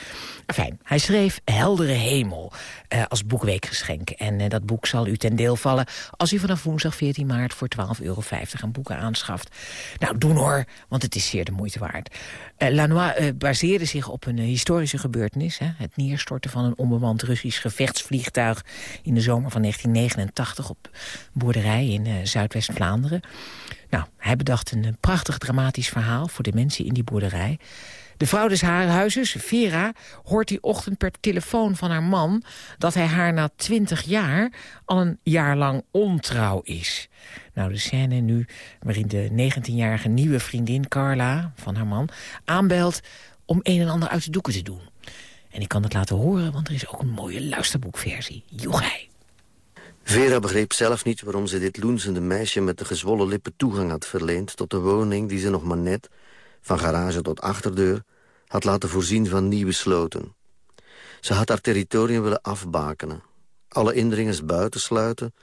Fijn, hij schreef Heldere Hemel uh, als boekweekgeschenk. En uh, dat boek zal u ten deel vallen als u vanaf woensdag 14 maart... voor 12,50 euro aan boeken aanschaft. Nou, doen hoor, want het is zeer de moeite waard. Uh, Lanois baseerde zich op een historische gebeurtenis. Hè, het neerstorten van een onbemand Russisch gevechtsvliegtuig... in de zomer van 1989 op boerderij in Zuidwest-Vlaanderen. Nou, hij bedacht een prachtig dramatisch verhaal voor de mensen in die boerderij. De vrouw des huizes, Vera, hoort die ochtend per telefoon van haar man... dat hij haar na twintig jaar al een jaar lang ontrouw is. Nou, de scène nu waarin de 19-jarige nieuwe vriendin Carla van haar man... aanbelt om een en ander uit de doeken te doen. En ik kan het laten horen, want er is ook een mooie luisterboekversie. Joegij. Vera begreep zelf niet waarom ze dit loensende meisje met de gezwollen lippen toegang had verleend... tot de woning die ze nog maar net, van garage tot achterdeur... had laten voorzien van nieuwe sloten. Ze had haar territorium willen afbakenen. Alle indringers buitensluiten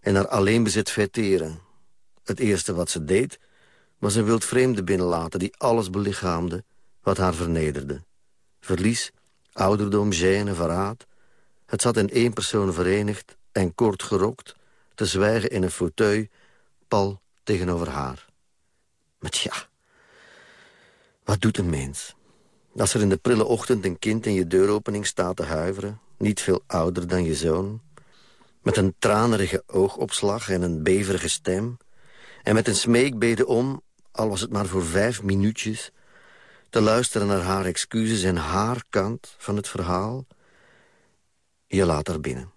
en haar alleen bezit vetteren. Het eerste wat ze deed, was een wildvreemde binnenlaten... die alles belichaamde wat haar vernederde. Verlies, ouderdom, gêne, verraad. Het zat in één persoon verenigd en kort gerokt... te zwijgen in een fauteuil, pal tegenover haar. Maar tja, wat doet een mens? Als er in de prille ochtend een kind in je deuropening staat te huiveren... niet veel ouder dan je zoon... met een tranerige oogopslag en een beverige stem... en met een smeekbede om, al was het maar voor vijf minuutjes... te luisteren naar haar excuses en haar kant van het verhaal... je laat haar binnen.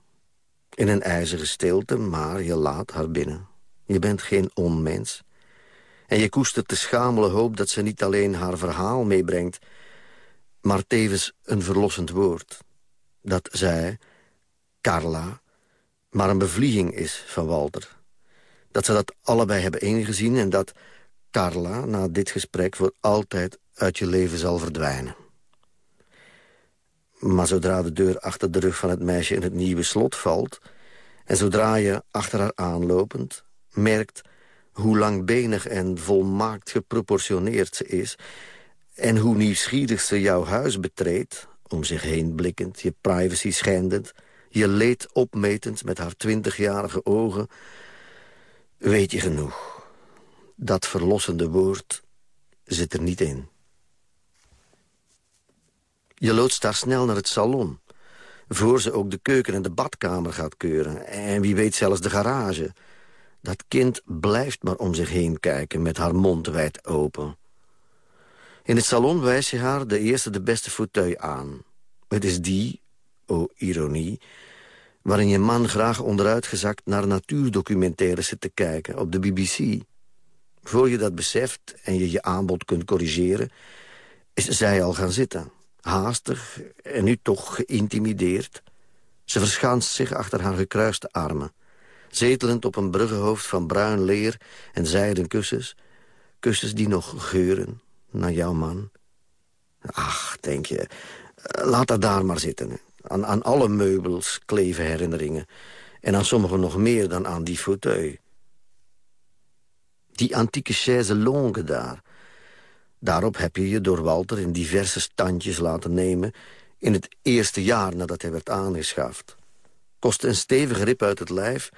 In een ijzeren stilte, maar je laat haar binnen. Je bent geen onmens. En je koestert de schamele hoop dat ze niet alleen haar verhaal meebrengt... maar tevens een verlossend woord. Dat zij, Carla, maar een bevlieging is van Walter. Dat ze dat allebei hebben ingezien en dat Carla na dit gesprek... voor altijd uit je leven zal verdwijnen. Maar zodra de deur achter de rug van het meisje in het nieuwe slot valt... en zodra je achter haar aanlopend merkt hoe langbenig en volmaakt geproportioneerd ze is... en hoe nieuwsgierig ze jouw huis betreedt, om zich heen blikkend... je privacy schendend, je leed opmetend met haar twintigjarige ogen... weet je genoeg. Dat verlossende woord zit er niet in. Je loodst daar snel naar het salon. Voor ze ook de keuken en de badkamer gaat keuren. En wie weet zelfs de garage. Dat kind blijft maar om zich heen kijken met haar mond wijd open. In het salon wijst je haar de eerste de beste fauteuil aan. Het is die, oh ironie, waarin je man graag onderuitgezakt naar natuurdocumentaires zit te kijken op de BBC. Voor je dat beseft en je je aanbod kunt corrigeren, is zij al gaan zitten haastig en nu toch geïntimideerd. Ze verschaanst zich achter haar gekruiste armen. Zetelend op een bruggenhoofd van bruin leer en zijden kussens. Kussens die nog geuren naar jouw man. Ach, denk je, laat dat daar maar zitten. Aan, aan alle meubels kleven herinneringen. En aan sommigen nog meer dan aan die fauteuil. Die antieke chaise longue daar Daarop heb je je door Walter in diverse standjes laten nemen... in het eerste jaar nadat hij werd aangeschaft. Kostte een stevige rip uit het lijf...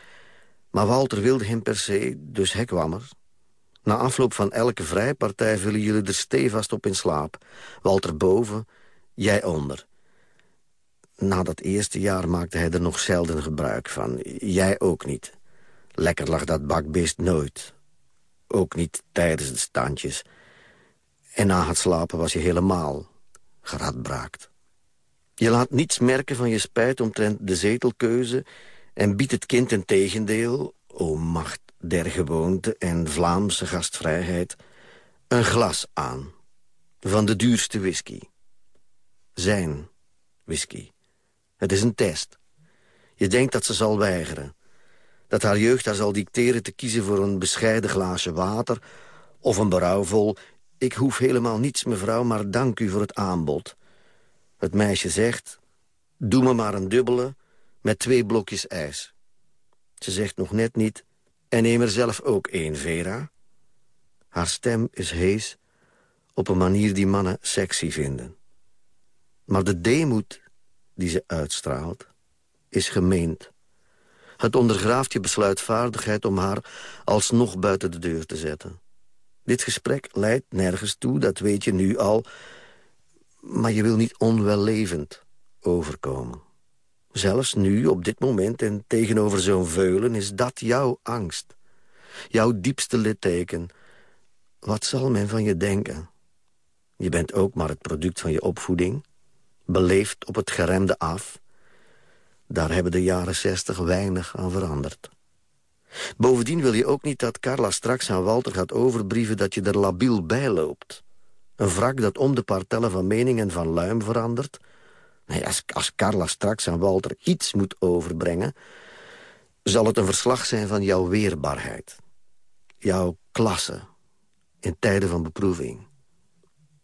maar Walter wilde hem per se, dus hij kwam er. Na afloop van elke vrijpartij vullen jullie er stevast op in slaap. Walter boven, jij onder. Na dat eerste jaar maakte hij er nog zelden gebruik van. Jij ook niet. Lekker lag dat bakbeest nooit. Ook niet tijdens de standjes... En na het slapen was je helemaal geradbraakt. Je laat niets merken van je spijt omtrent de zetelkeuze... en biedt het kind een tegendeel, o macht der gewoonte en Vlaamse gastvrijheid... een glas aan. van de duurste whisky. Zijn whisky. Het is een test. Je denkt dat ze zal weigeren. Dat haar jeugd haar zal dicteren te kiezen voor een bescheiden glaasje water... of een berouwvol... Ik hoef helemaal niets, mevrouw, maar dank u voor het aanbod. Het meisje zegt... Doe me maar een dubbele met twee blokjes ijs. Ze zegt nog net niet... En neem er zelf ook één, Vera. Haar stem is hees op een manier die mannen sexy vinden. Maar de deemoed die ze uitstraalt, is gemeend. Het ondergraaft je besluitvaardigheid om haar alsnog buiten de deur te zetten. Dit gesprek leidt nergens toe, dat weet je nu al. Maar je wil niet onwellevend overkomen. Zelfs nu, op dit moment en tegenover zo'n veulen... is dat jouw angst. Jouw diepste litteken. Wat zal men van je denken? Je bent ook maar het product van je opvoeding. Beleefd op het geremde af. Daar hebben de jaren zestig weinig aan veranderd. Bovendien wil je ook niet dat Carla straks aan Walter gaat overbrieven... dat je er labiel bij loopt. Een wrak dat om de partellen van mening en van luim verandert... Nee, als, als Carla straks aan Walter iets moet overbrengen... zal het een verslag zijn van jouw weerbaarheid. Jouw klasse in tijden van beproeving.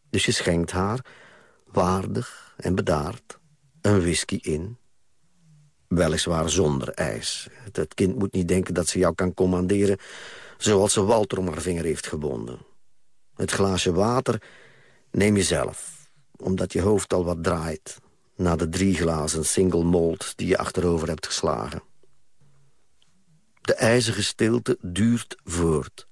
Dus je schenkt haar, waardig en bedaard, een whisky in. Weliswaar zonder ijs. Het kind moet niet denken dat ze jou kan commanderen... zoals ze Walter om haar vinger heeft gebonden. Het glaasje water neem je zelf, omdat je hoofd al wat draait... na de drie glazen single malt die je achterover hebt geslagen. De ijzige stilte duurt voort.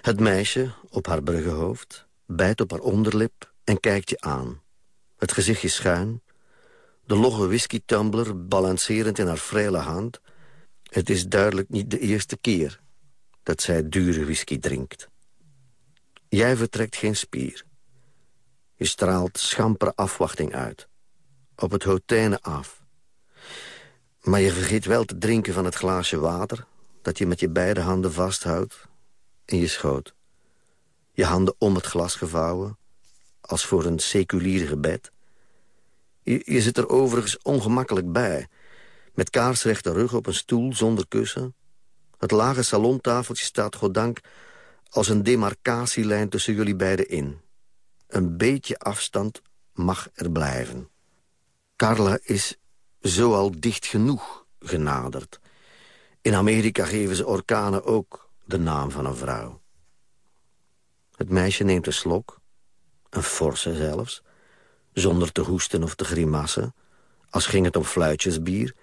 Het meisje, op haar bruggenhoofd, bijt op haar onderlip en kijkt je aan. Het gezichtje schuin, de logge whisky-tumbler balancerend in haar vrele hand. Het is duidelijk niet de eerste keer dat zij dure whisky drinkt. Jij vertrekt geen spier. Je straalt schampere afwachting uit. Op het hotene af. Maar je vergeet wel te drinken van het glaasje water... dat je met je beide handen vasthoudt in je schoot. Je handen om het glas gevouwen, als voor een seculier gebed. Je, zit er overigens ongemakkelijk bij. Met kaarsrechte rug op een stoel zonder kussen. Het lage salontafeltje staat goddank als een demarcatielijn tussen jullie beiden in. Een beetje afstand mag er blijven. Carla is zoal dicht genoeg genaderd. In Amerika geven ze orkanen ook de naam van een vrouw. Het meisje neemt een slok, een forse zelfs... zonder te hoesten of te grimassen, als ging het om fluitjesbier...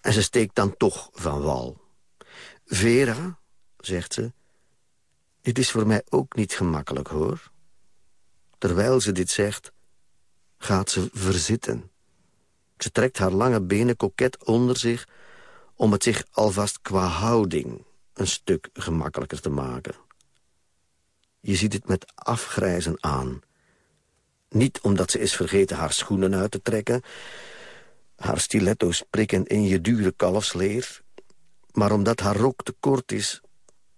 en ze steekt dan toch van wal. Vera, zegt ze, dit is voor mij ook niet gemakkelijk, hoor. Terwijl ze dit zegt, gaat ze verzitten. Ze trekt haar lange benen koket onder zich... om het zich alvast qua houding een stuk gemakkelijker te maken. Je ziet het met afgrijzen aan. Niet omdat ze is vergeten haar schoenen uit te trekken... haar stiletto's prikken in je dure kalfsleer... maar omdat haar rok te kort is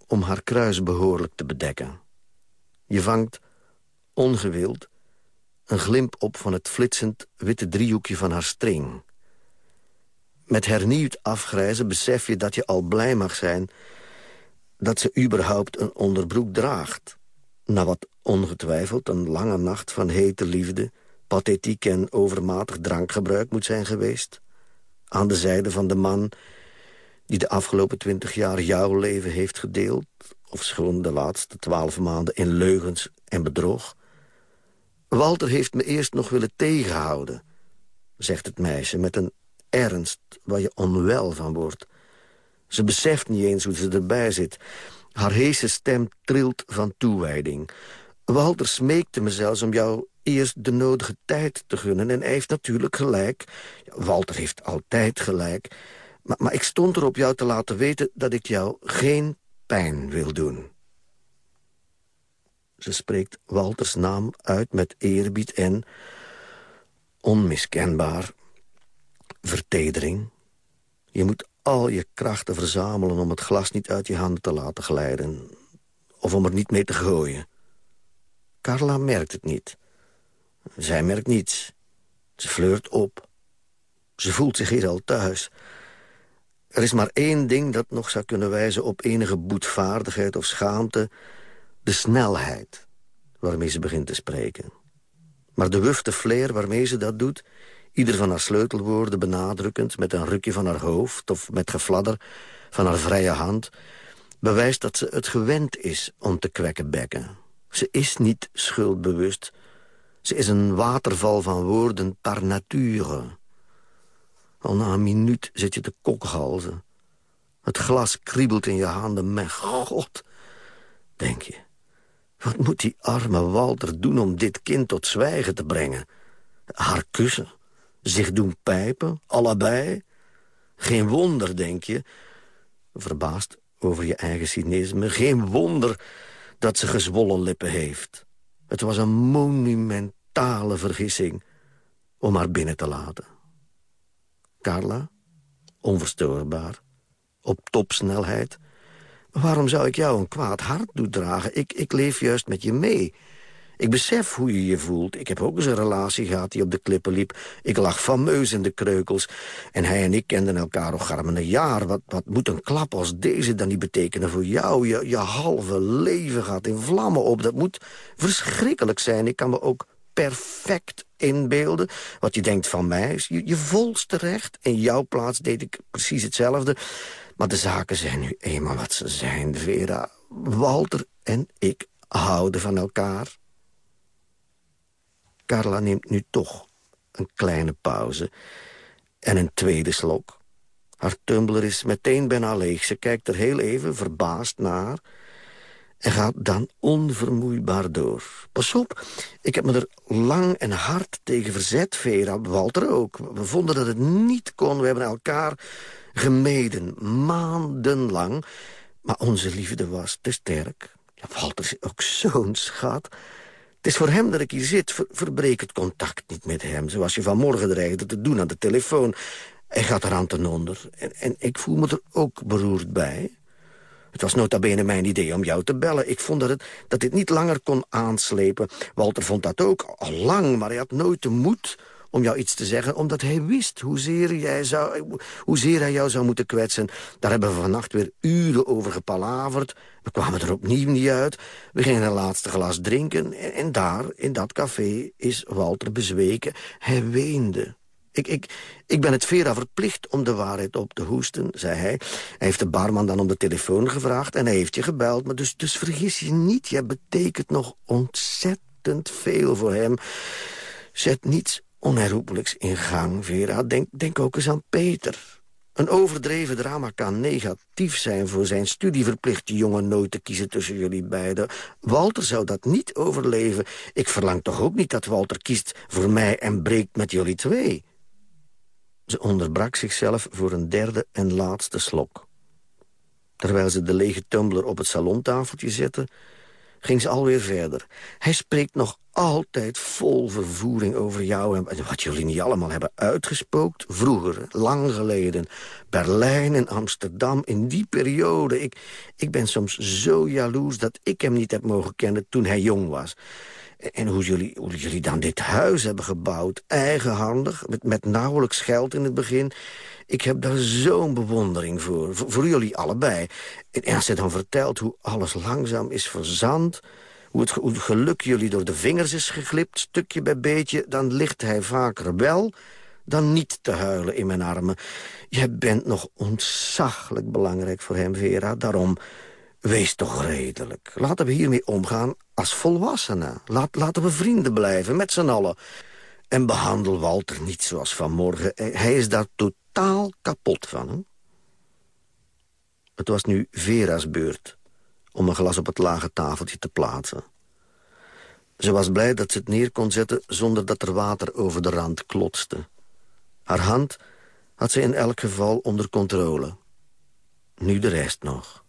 om haar kruis behoorlijk te bedekken. Je vangt, ongewild, een glimp op van het flitsend witte driehoekje van haar string. Met hernieuwd afgrijzen besef je dat je al blij mag zijn... dat ze überhaupt een onderbroek draagt. Na wat ongetwijfeld een lange nacht van hete liefde... pathetiek en overmatig drankgebruik moet zijn geweest. Aan de zijde van de man die de afgelopen twintig jaar jouw leven heeft gedeeld... of schoon de laatste twaalf maanden in leugens en bedrog. Walter heeft me eerst nog willen tegenhouden, zegt het meisje... met een ernst waar je onwel van wordt. Ze beseft niet eens hoe ze erbij zit... Haar heese stem trilt van toewijding. Walter smeekte me zelfs om jou eerst de nodige tijd te gunnen. En hij heeft natuurlijk gelijk. Walter heeft altijd gelijk. Maar, maar ik stond erop jou te laten weten dat ik jou geen pijn wil doen. Ze spreekt Walters naam uit met eerbied en... onmiskenbaar... vertedering. Je moet al je krachten verzamelen om het glas niet uit je handen te laten glijden. Of om er niet mee te gooien. Carla merkt het niet. Zij merkt niets. Ze flirt op. Ze voelt zich hier al thuis. Er is maar één ding dat nog zou kunnen wijzen op enige boetvaardigheid of schaamte. De snelheid waarmee ze begint te spreken. Maar de wufte flair waarmee ze dat doet... ieder van haar sleutelwoorden benadrukkend... met een rukje van haar hoofd of met gefladder van haar vrije hand... bewijst dat ze het gewend is om te kwekken bekken. Ze is niet schuldbewust. Ze is een waterval van woorden par nature. Al na een minuut zit je te kokhalzen. Het glas kriebelt in je handen. Mijn god, denk je. Wat moet die arme Walter doen om dit kind tot zwijgen te brengen? Haar kussen, zich doen pijpen, allebei. Geen wonder, denk je, verbaasd over je eigen cynisme... geen wonder dat ze gezwollen lippen heeft. Het was een monumentale vergissing om haar binnen te laten. Carla, onverstoorbaar, op topsnelheid... Waarom zou ik jou een kwaad hart toedragen? Ik, ik leef juist met je mee. Ik besef hoe je je voelt. Ik heb ook eens een relatie gehad die op de klippen liep. Ik lag fameus in de kreukels. En hij en ik kenden elkaar al garm een jaar. Wat, wat moet een klap als deze dan niet betekenen voor jou? Je, je halve leven gaat in vlammen op. Dat moet verschrikkelijk zijn. Ik kan me ook perfect inbeelden. Wat je denkt van mij is je, je recht. In jouw plaats deed ik precies hetzelfde. Maar de zaken zijn nu eenmaal wat ze zijn, Vera. Walter en ik houden van elkaar. Carla neemt nu toch een kleine pauze en een tweede slok. Haar tumbler is meteen bijna leeg. Ze kijkt er heel even verbaasd naar en gaat dan onvermoeibaar door. Pas op, ik heb me er lang en hard tegen verzet, Vera, Walter ook. We vonden dat het niet kon, we hebben elkaar gemeden, maandenlang. Maar onze liefde was te sterk. Ja, Walter is ook zo'n schat. Het is voor hem dat ik hier zit. verbreek het contact niet met hem. Zoals je vanmorgen dreigde te doen aan de telefoon. Hij gaat eraan ten onder. En, en ik voel me er ook beroerd bij. Het was nota bene mijn idee om jou te bellen. Ik vond dat, het, dat dit niet langer kon aanslepen. Walter vond dat ook, al lang, maar hij had nooit de moed om jou iets te zeggen... omdat hij wist hoezeer, jij zou, hij jou zou moeten kwetsen. Daar hebben we vannacht weer uren over gepalaverd. We kwamen er opnieuw niet uit. We gingen een laatste glas drinken. En, en daar, in dat café, is Walter bezweken. Hij weende. Ik, ik, ik ben het Vera verplicht om de waarheid op te hoesten, zei hij. Hij heeft de barman dan om de telefoon gevraagd en hij heeft je gebeld. Maar dus, dus vergis je niet, jij betekent nog ontzettend veel voor hem. Zet niets onherroepelijks in gang, Vera. Denk, denk ook eens aan Peter. Een overdreven drama kan negatief zijn voor zijn studieverplichte jongen nooit te kiezen tussen jullie beiden. Walter zou dat niet overleven. Ik verlang toch ook niet dat Walter kiest voor mij en breekt met jullie twee. Ze onderbrak zichzelf voor een derde en laatste slok. Terwijl ze de lege tumbler op het salontafeltje zette ging ze alweer verder. Hij spreekt nog altijd vol vervoering over jou... en wat jullie niet allemaal hebben uitgespookt. Vroeger, lang geleden. Berlijn en Amsterdam, in die periode. Ik, ik ben soms zo jaloers dat ik hem niet heb mogen kennen toen hij jong was. En hoe jullie, hoe jullie dan dit huis hebben gebouwd. Eigenhandig, met, met nauwelijks geld in het begin. Ik heb daar zo'n bewondering voor. voor. jullie allebei. En als ze dan vertelt hoe alles langzaam is verzand... Hoe het, hoe het geluk jullie door de vingers is geglipt, stukje bij beetje... dan ligt hij vaker wel dan niet te huilen in mijn armen. Jij bent nog ontzaglijk belangrijk voor hem, Vera. Daarom, wees toch redelijk. Laten we hiermee omgaan als volwassenen. Laat, laten we vrienden blijven, met z'n allen. En behandel Walter niet zoals vanmorgen. Hij is daar totaal kapot van. Het was nu Vera's beurt om een glas op het lage tafeltje te plaatsen. Ze was blij dat ze het neer kon zetten zonder dat er water over de rand klotste. Haar hand had ze in elk geval onder controle. Nu de rest nog.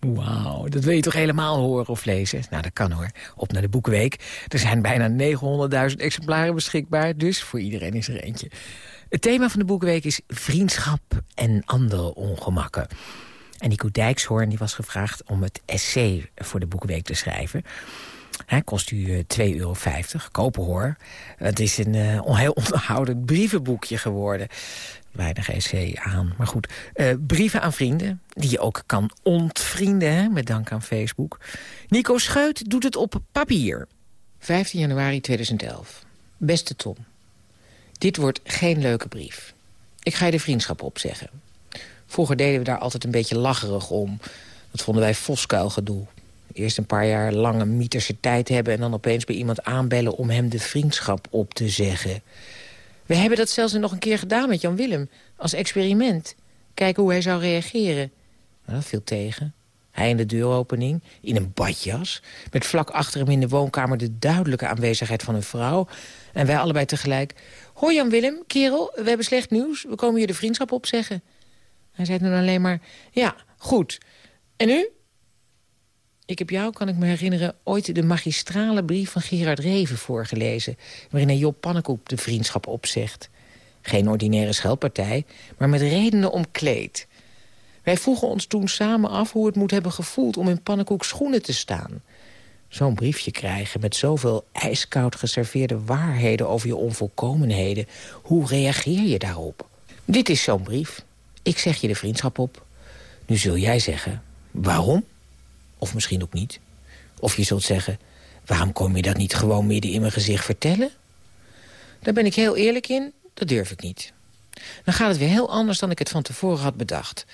Wauw, dat wil je toch helemaal horen of lezen? Nou, dat kan hoor. Op naar de Boekenweek. Er zijn bijna 900.000 exemplaren beschikbaar, dus voor iedereen is er eentje. Het thema van de Boekenweek is vriendschap en andere ongemakken. En Nico Dijkshoorn die was gevraagd om het essay voor de Boekenweek te schrijven. Hij kost u 2,50 euro. Kopen hoor. Het is een uh, heel onderhoudend brievenboekje geworden. Weinig EC aan. Maar goed, uh, brieven aan vrienden. Die je ook kan ontvrienden, met dank aan Facebook. Nico Scheut doet het op papier. 15 januari 2011. Beste Tom. Dit wordt geen leuke brief. Ik ga je de vriendschap opzeggen. Vroeger deden we daar altijd een beetje lacherig om. Dat vonden wij voskuilgedoe. Eerst een paar jaar lange mieterse tijd hebben... en dan opeens bij iemand aanbellen om hem de vriendschap op te zeggen. We hebben dat zelfs nog een keer gedaan met Jan Willem. Als experiment. Kijken hoe hij zou reageren. Nou, dat viel tegen. Hij in de deuropening, in een badjas... met vlak achter hem in de woonkamer de duidelijke aanwezigheid van een vrouw... en wij allebei tegelijk... Hoi Jan Willem, kerel, we hebben slecht nieuws. We komen je de vriendschap opzeggen. Hij zei toen alleen maar, ja, goed. En nu? Ik heb jou, kan ik me herinneren, ooit de magistrale brief van Gerard Reven voorgelezen... waarin hij Job Pannenkoek de vriendschap opzegt. Geen ordinaire scheldpartij, maar met redenen omkleed. Wij vroegen ons toen samen af hoe het moet hebben gevoeld... om in Pannenkoek schoenen te staan. Zo'n briefje krijgen met zoveel ijskoud geserveerde waarheden... over je onvolkomenheden. Hoe reageer je daarop? Dit is zo'n brief. Ik zeg je de vriendschap op. Nu zul jij zeggen, waarom? Of misschien ook niet. Of je zult zeggen, waarom kom je dat niet gewoon midden in mijn gezicht vertellen? Daar ben ik heel eerlijk in, dat durf ik niet. Dan gaat het weer heel anders dan ik het van tevoren had bedacht.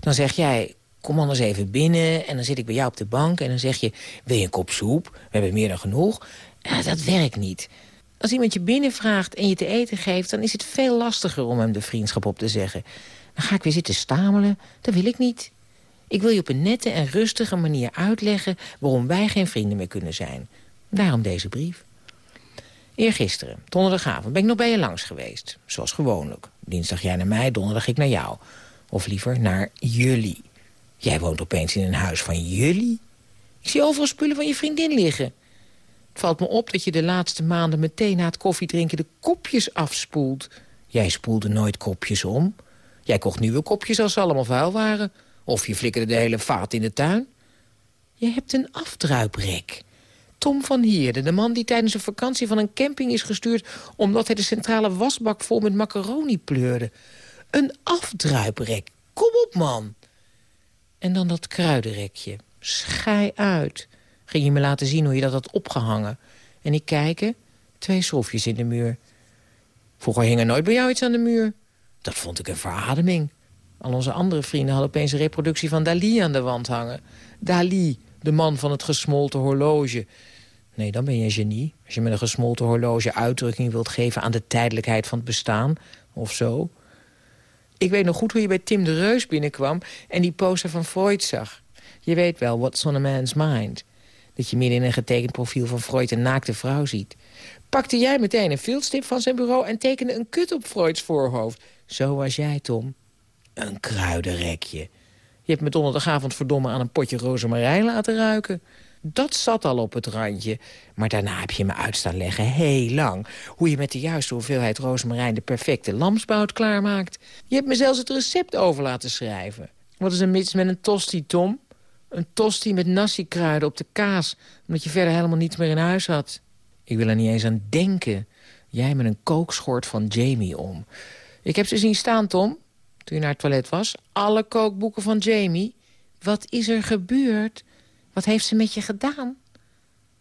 Dan zeg jij, kom anders even binnen en dan zit ik bij jou op de bank... en dan zeg je, wil je een kop soep? We hebben meer dan genoeg. Ja, dat werkt niet. Als iemand je binnenvraagt en je te eten geeft... dan is het veel lastiger om hem de vriendschap op te zeggen. Dan ga ik weer zitten stamelen. Dat wil ik niet. Ik wil je op een nette en rustige manier uitleggen... waarom wij geen vrienden meer kunnen zijn. Daarom deze brief. Eergisteren, donderdagavond, ben ik nog bij je langs geweest. Zoals gewoonlijk. Dinsdag jij naar mij, donderdag ik naar jou. Of liever naar jullie. Jij woont opeens in een huis van jullie. Ik zie overal spullen van je vriendin liggen. Het valt me op dat je de laatste maanden meteen na het koffiedrinken de kopjes afspoelt. Jij spoelde nooit kopjes om. Jij kocht nieuwe kopjes als ze allemaal vuil waren. Of je flikkerde de hele vaat in de tuin. Je hebt een afdruiprek. Tom van Hierde, de man die tijdens een vakantie van een camping is gestuurd... omdat hij de centrale wasbak vol met macaroni pleurde. Een afdruiprek. Kom op, man. En dan dat kruidenrekje. Schij uit. Ging je me laten zien hoe je dat had opgehangen. En ik kijken, twee schroefjes in de muur. Vroeger hing er nooit bij jou iets aan de muur. Dat vond ik een verademing. Al onze andere vrienden hadden opeens een reproductie van Dali aan de wand hangen. Dali, de man van het gesmolten horloge. Nee, dan ben je een genie. Als je met een gesmolten horloge uitdrukking wilt geven... aan de tijdelijkheid van het bestaan, of zo. Ik weet nog goed hoe je bij Tim de Reus binnenkwam... en die poster van Freud zag. Je weet wel, what's on a man's mind. Dat je midden in een getekend profiel van Freud een naakte vrouw ziet. Pakte jij meteen een viltstip van zijn bureau... en tekende een kut op Freuds voorhoofd. Zo was jij, Tom. Een kruidenrekje. Je hebt me donderdagavond verdomme aan een potje rozemarijn laten ruiken. Dat zat al op het randje. Maar daarna heb je me uitstaan leggen, heel lang. Hoe je met de juiste hoeveelheid rozemarijn de perfecte lamsbout klaarmaakt. Je hebt me zelfs het recept over laten schrijven. Wat is een mits met een tosti, Tom? Een tosti met nasi-kruiden op de kaas. Omdat je verder helemaal niets meer in huis had. Ik wil er niet eens aan denken. Jij met een kookschort van Jamie om. Ik heb ze zien staan, Tom toen je naar het toilet was. Alle kookboeken van Jamie. Wat is er gebeurd? Wat heeft ze met je gedaan?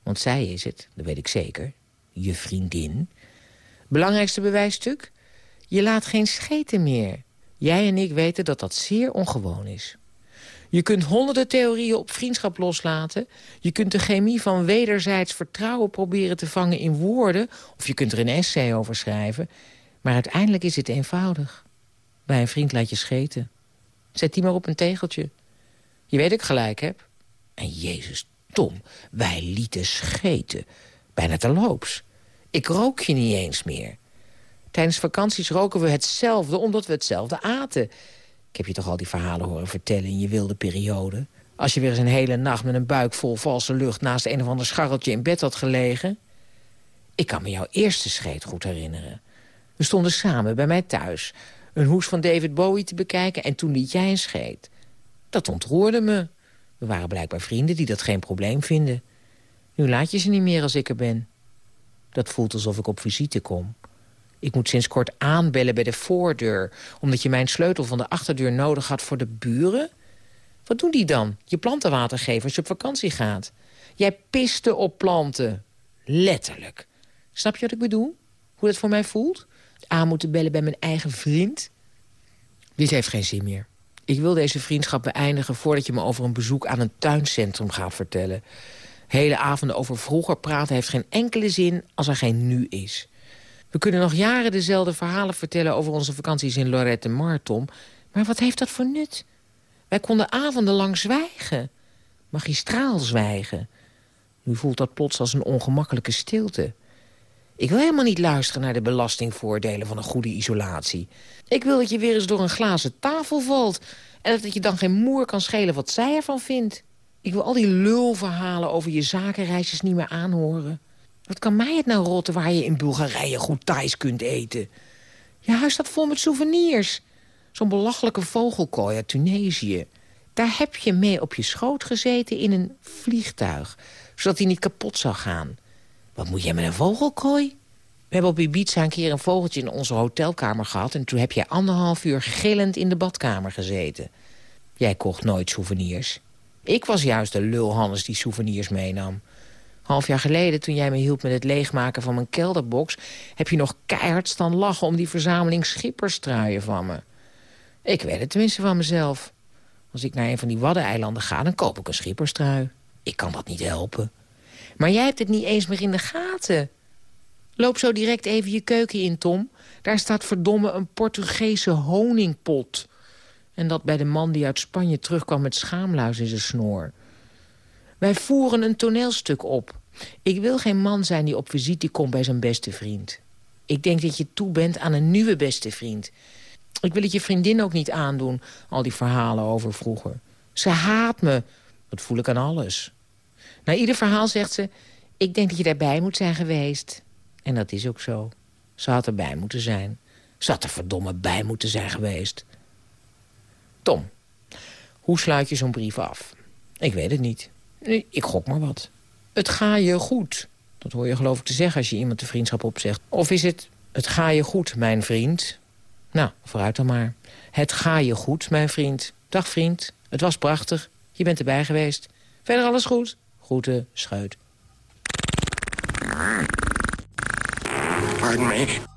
Want zij is het, dat weet ik zeker. Je vriendin. Belangrijkste bewijsstuk? Je laat geen scheten meer. Jij en ik weten dat dat zeer ongewoon is. Je kunt honderden theorieën op vriendschap loslaten. Je kunt de chemie van wederzijds vertrouwen proberen te vangen in woorden. Of je kunt er een essay over schrijven. Maar uiteindelijk is het eenvoudig. Bij een vriend laat je scheten. Zet die maar op een tegeltje. Je weet dat ik gelijk heb. En Jezus, Tom, wij lieten scheten. Bijna terloops. Ik rook je niet eens meer. Tijdens vakanties roken we hetzelfde omdat we hetzelfde aten. Ik heb je toch al die verhalen horen vertellen in je wilde periode. Als je weer eens een hele nacht met een buik vol valse lucht... naast een of ander scharreltje in bed had gelegen. Ik kan me jouw eerste scheet goed herinneren. We stonden samen bij mij thuis een hoes van David Bowie te bekijken... en toen liet jij een scheet. Dat ontroerde me. We waren blijkbaar vrienden die dat geen probleem vinden. Nu laat je ze niet meer als ik er ben. Dat voelt alsof ik op visite kom. Ik moet sinds kort aanbellen bij de voordeur... omdat je mijn sleutel van de achterdeur nodig had voor de buren. Wat doen die dan? Je planten water geven als je op vakantie gaat. Jij piste op planten. Letterlijk. Snap je wat ik bedoel? Hoe dat voor mij voelt? Aan moeten bellen bij mijn eigen vriend? Dit heeft geen zin meer. Ik wil deze vriendschap beëindigen voordat je me over een bezoek aan een tuincentrum gaat vertellen. Hele avonden over vroeger praten heeft geen enkele zin als er geen nu is. We kunnen nog jaren dezelfde verhalen vertellen over onze vakanties in Lorette en Martom. Maar wat heeft dat voor nut? Wij konden avondenlang zwijgen. Magistraal zwijgen. Nu voelt dat plots als een ongemakkelijke stilte. Ik wil helemaal niet luisteren naar de belastingvoordelen van een goede isolatie. Ik wil dat je weer eens door een glazen tafel valt... en dat je dan geen moer kan schelen wat zij ervan vindt. Ik wil al die lulverhalen over je zakenreisjes niet meer aanhoren. Wat kan mij het nou rotten waar je in Bulgarije goed Thais kunt eten? Je huis staat vol met souvenirs. Zo'n belachelijke vogelkooi uit Tunesië. Daar heb je mee op je schoot gezeten in een vliegtuig... zodat hij niet kapot zou gaan. Wat moet jij met een vogelkooi? We hebben op Ibiza een keer een vogeltje in onze hotelkamer gehad... en toen heb jij anderhalf uur gillend in de badkamer gezeten. Jij kocht nooit souvenirs. Ik was juist de lulhannes die souvenirs meenam. Half jaar geleden, toen jij me hielp met het leegmaken van mijn kelderbox... heb je nog keihard staan lachen om die verzameling schipperstruien van me. Ik weet het tenminste van mezelf. Als ik naar een van die Waddeneilanden ga, dan koop ik een schipperstrui. Ik kan dat niet helpen. Maar jij hebt het niet eens meer in de gaten. Loop zo direct even je keuken in, Tom. Daar staat verdomme een Portugese honingpot. En dat bij de man die uit Spanje terugkwam met schaamluis in zijn snoor. Wij voeren een toneelstuk op. Ik wil geen man zijn die op visite komt bij zijn beste vriend. Ik denk dat je toe bent aan een nieuwe beste vriend. Ik wil het je vriendin ook niet aandoen, al die verhalen over vroeger. Ze haat me. Dat voel ik aan alles. Na ieder verhaal zegt ze... ik denk dat je daarbij moet zijn geweest. En dat is ook zo. Ze had erbij moeten zijn. Ze had er verdomme bij moeten zijn geweest. Tom, hoe sluit je zo'n brief af? Ik weet het niet. Ik gok maar wat. Het ga je goed. Dat hoor je geloof ik te zeggen als je iemand de vriendschap opzegt. Of is het, het ga je goed, mijn vriend? Nou, vooruit dan maar. Het ga je goed, mijn vriend. Dag vriend, het was prachtig. Je bent erbij geweest. Verder alles goed? Groeten, Scheut. Pardon me.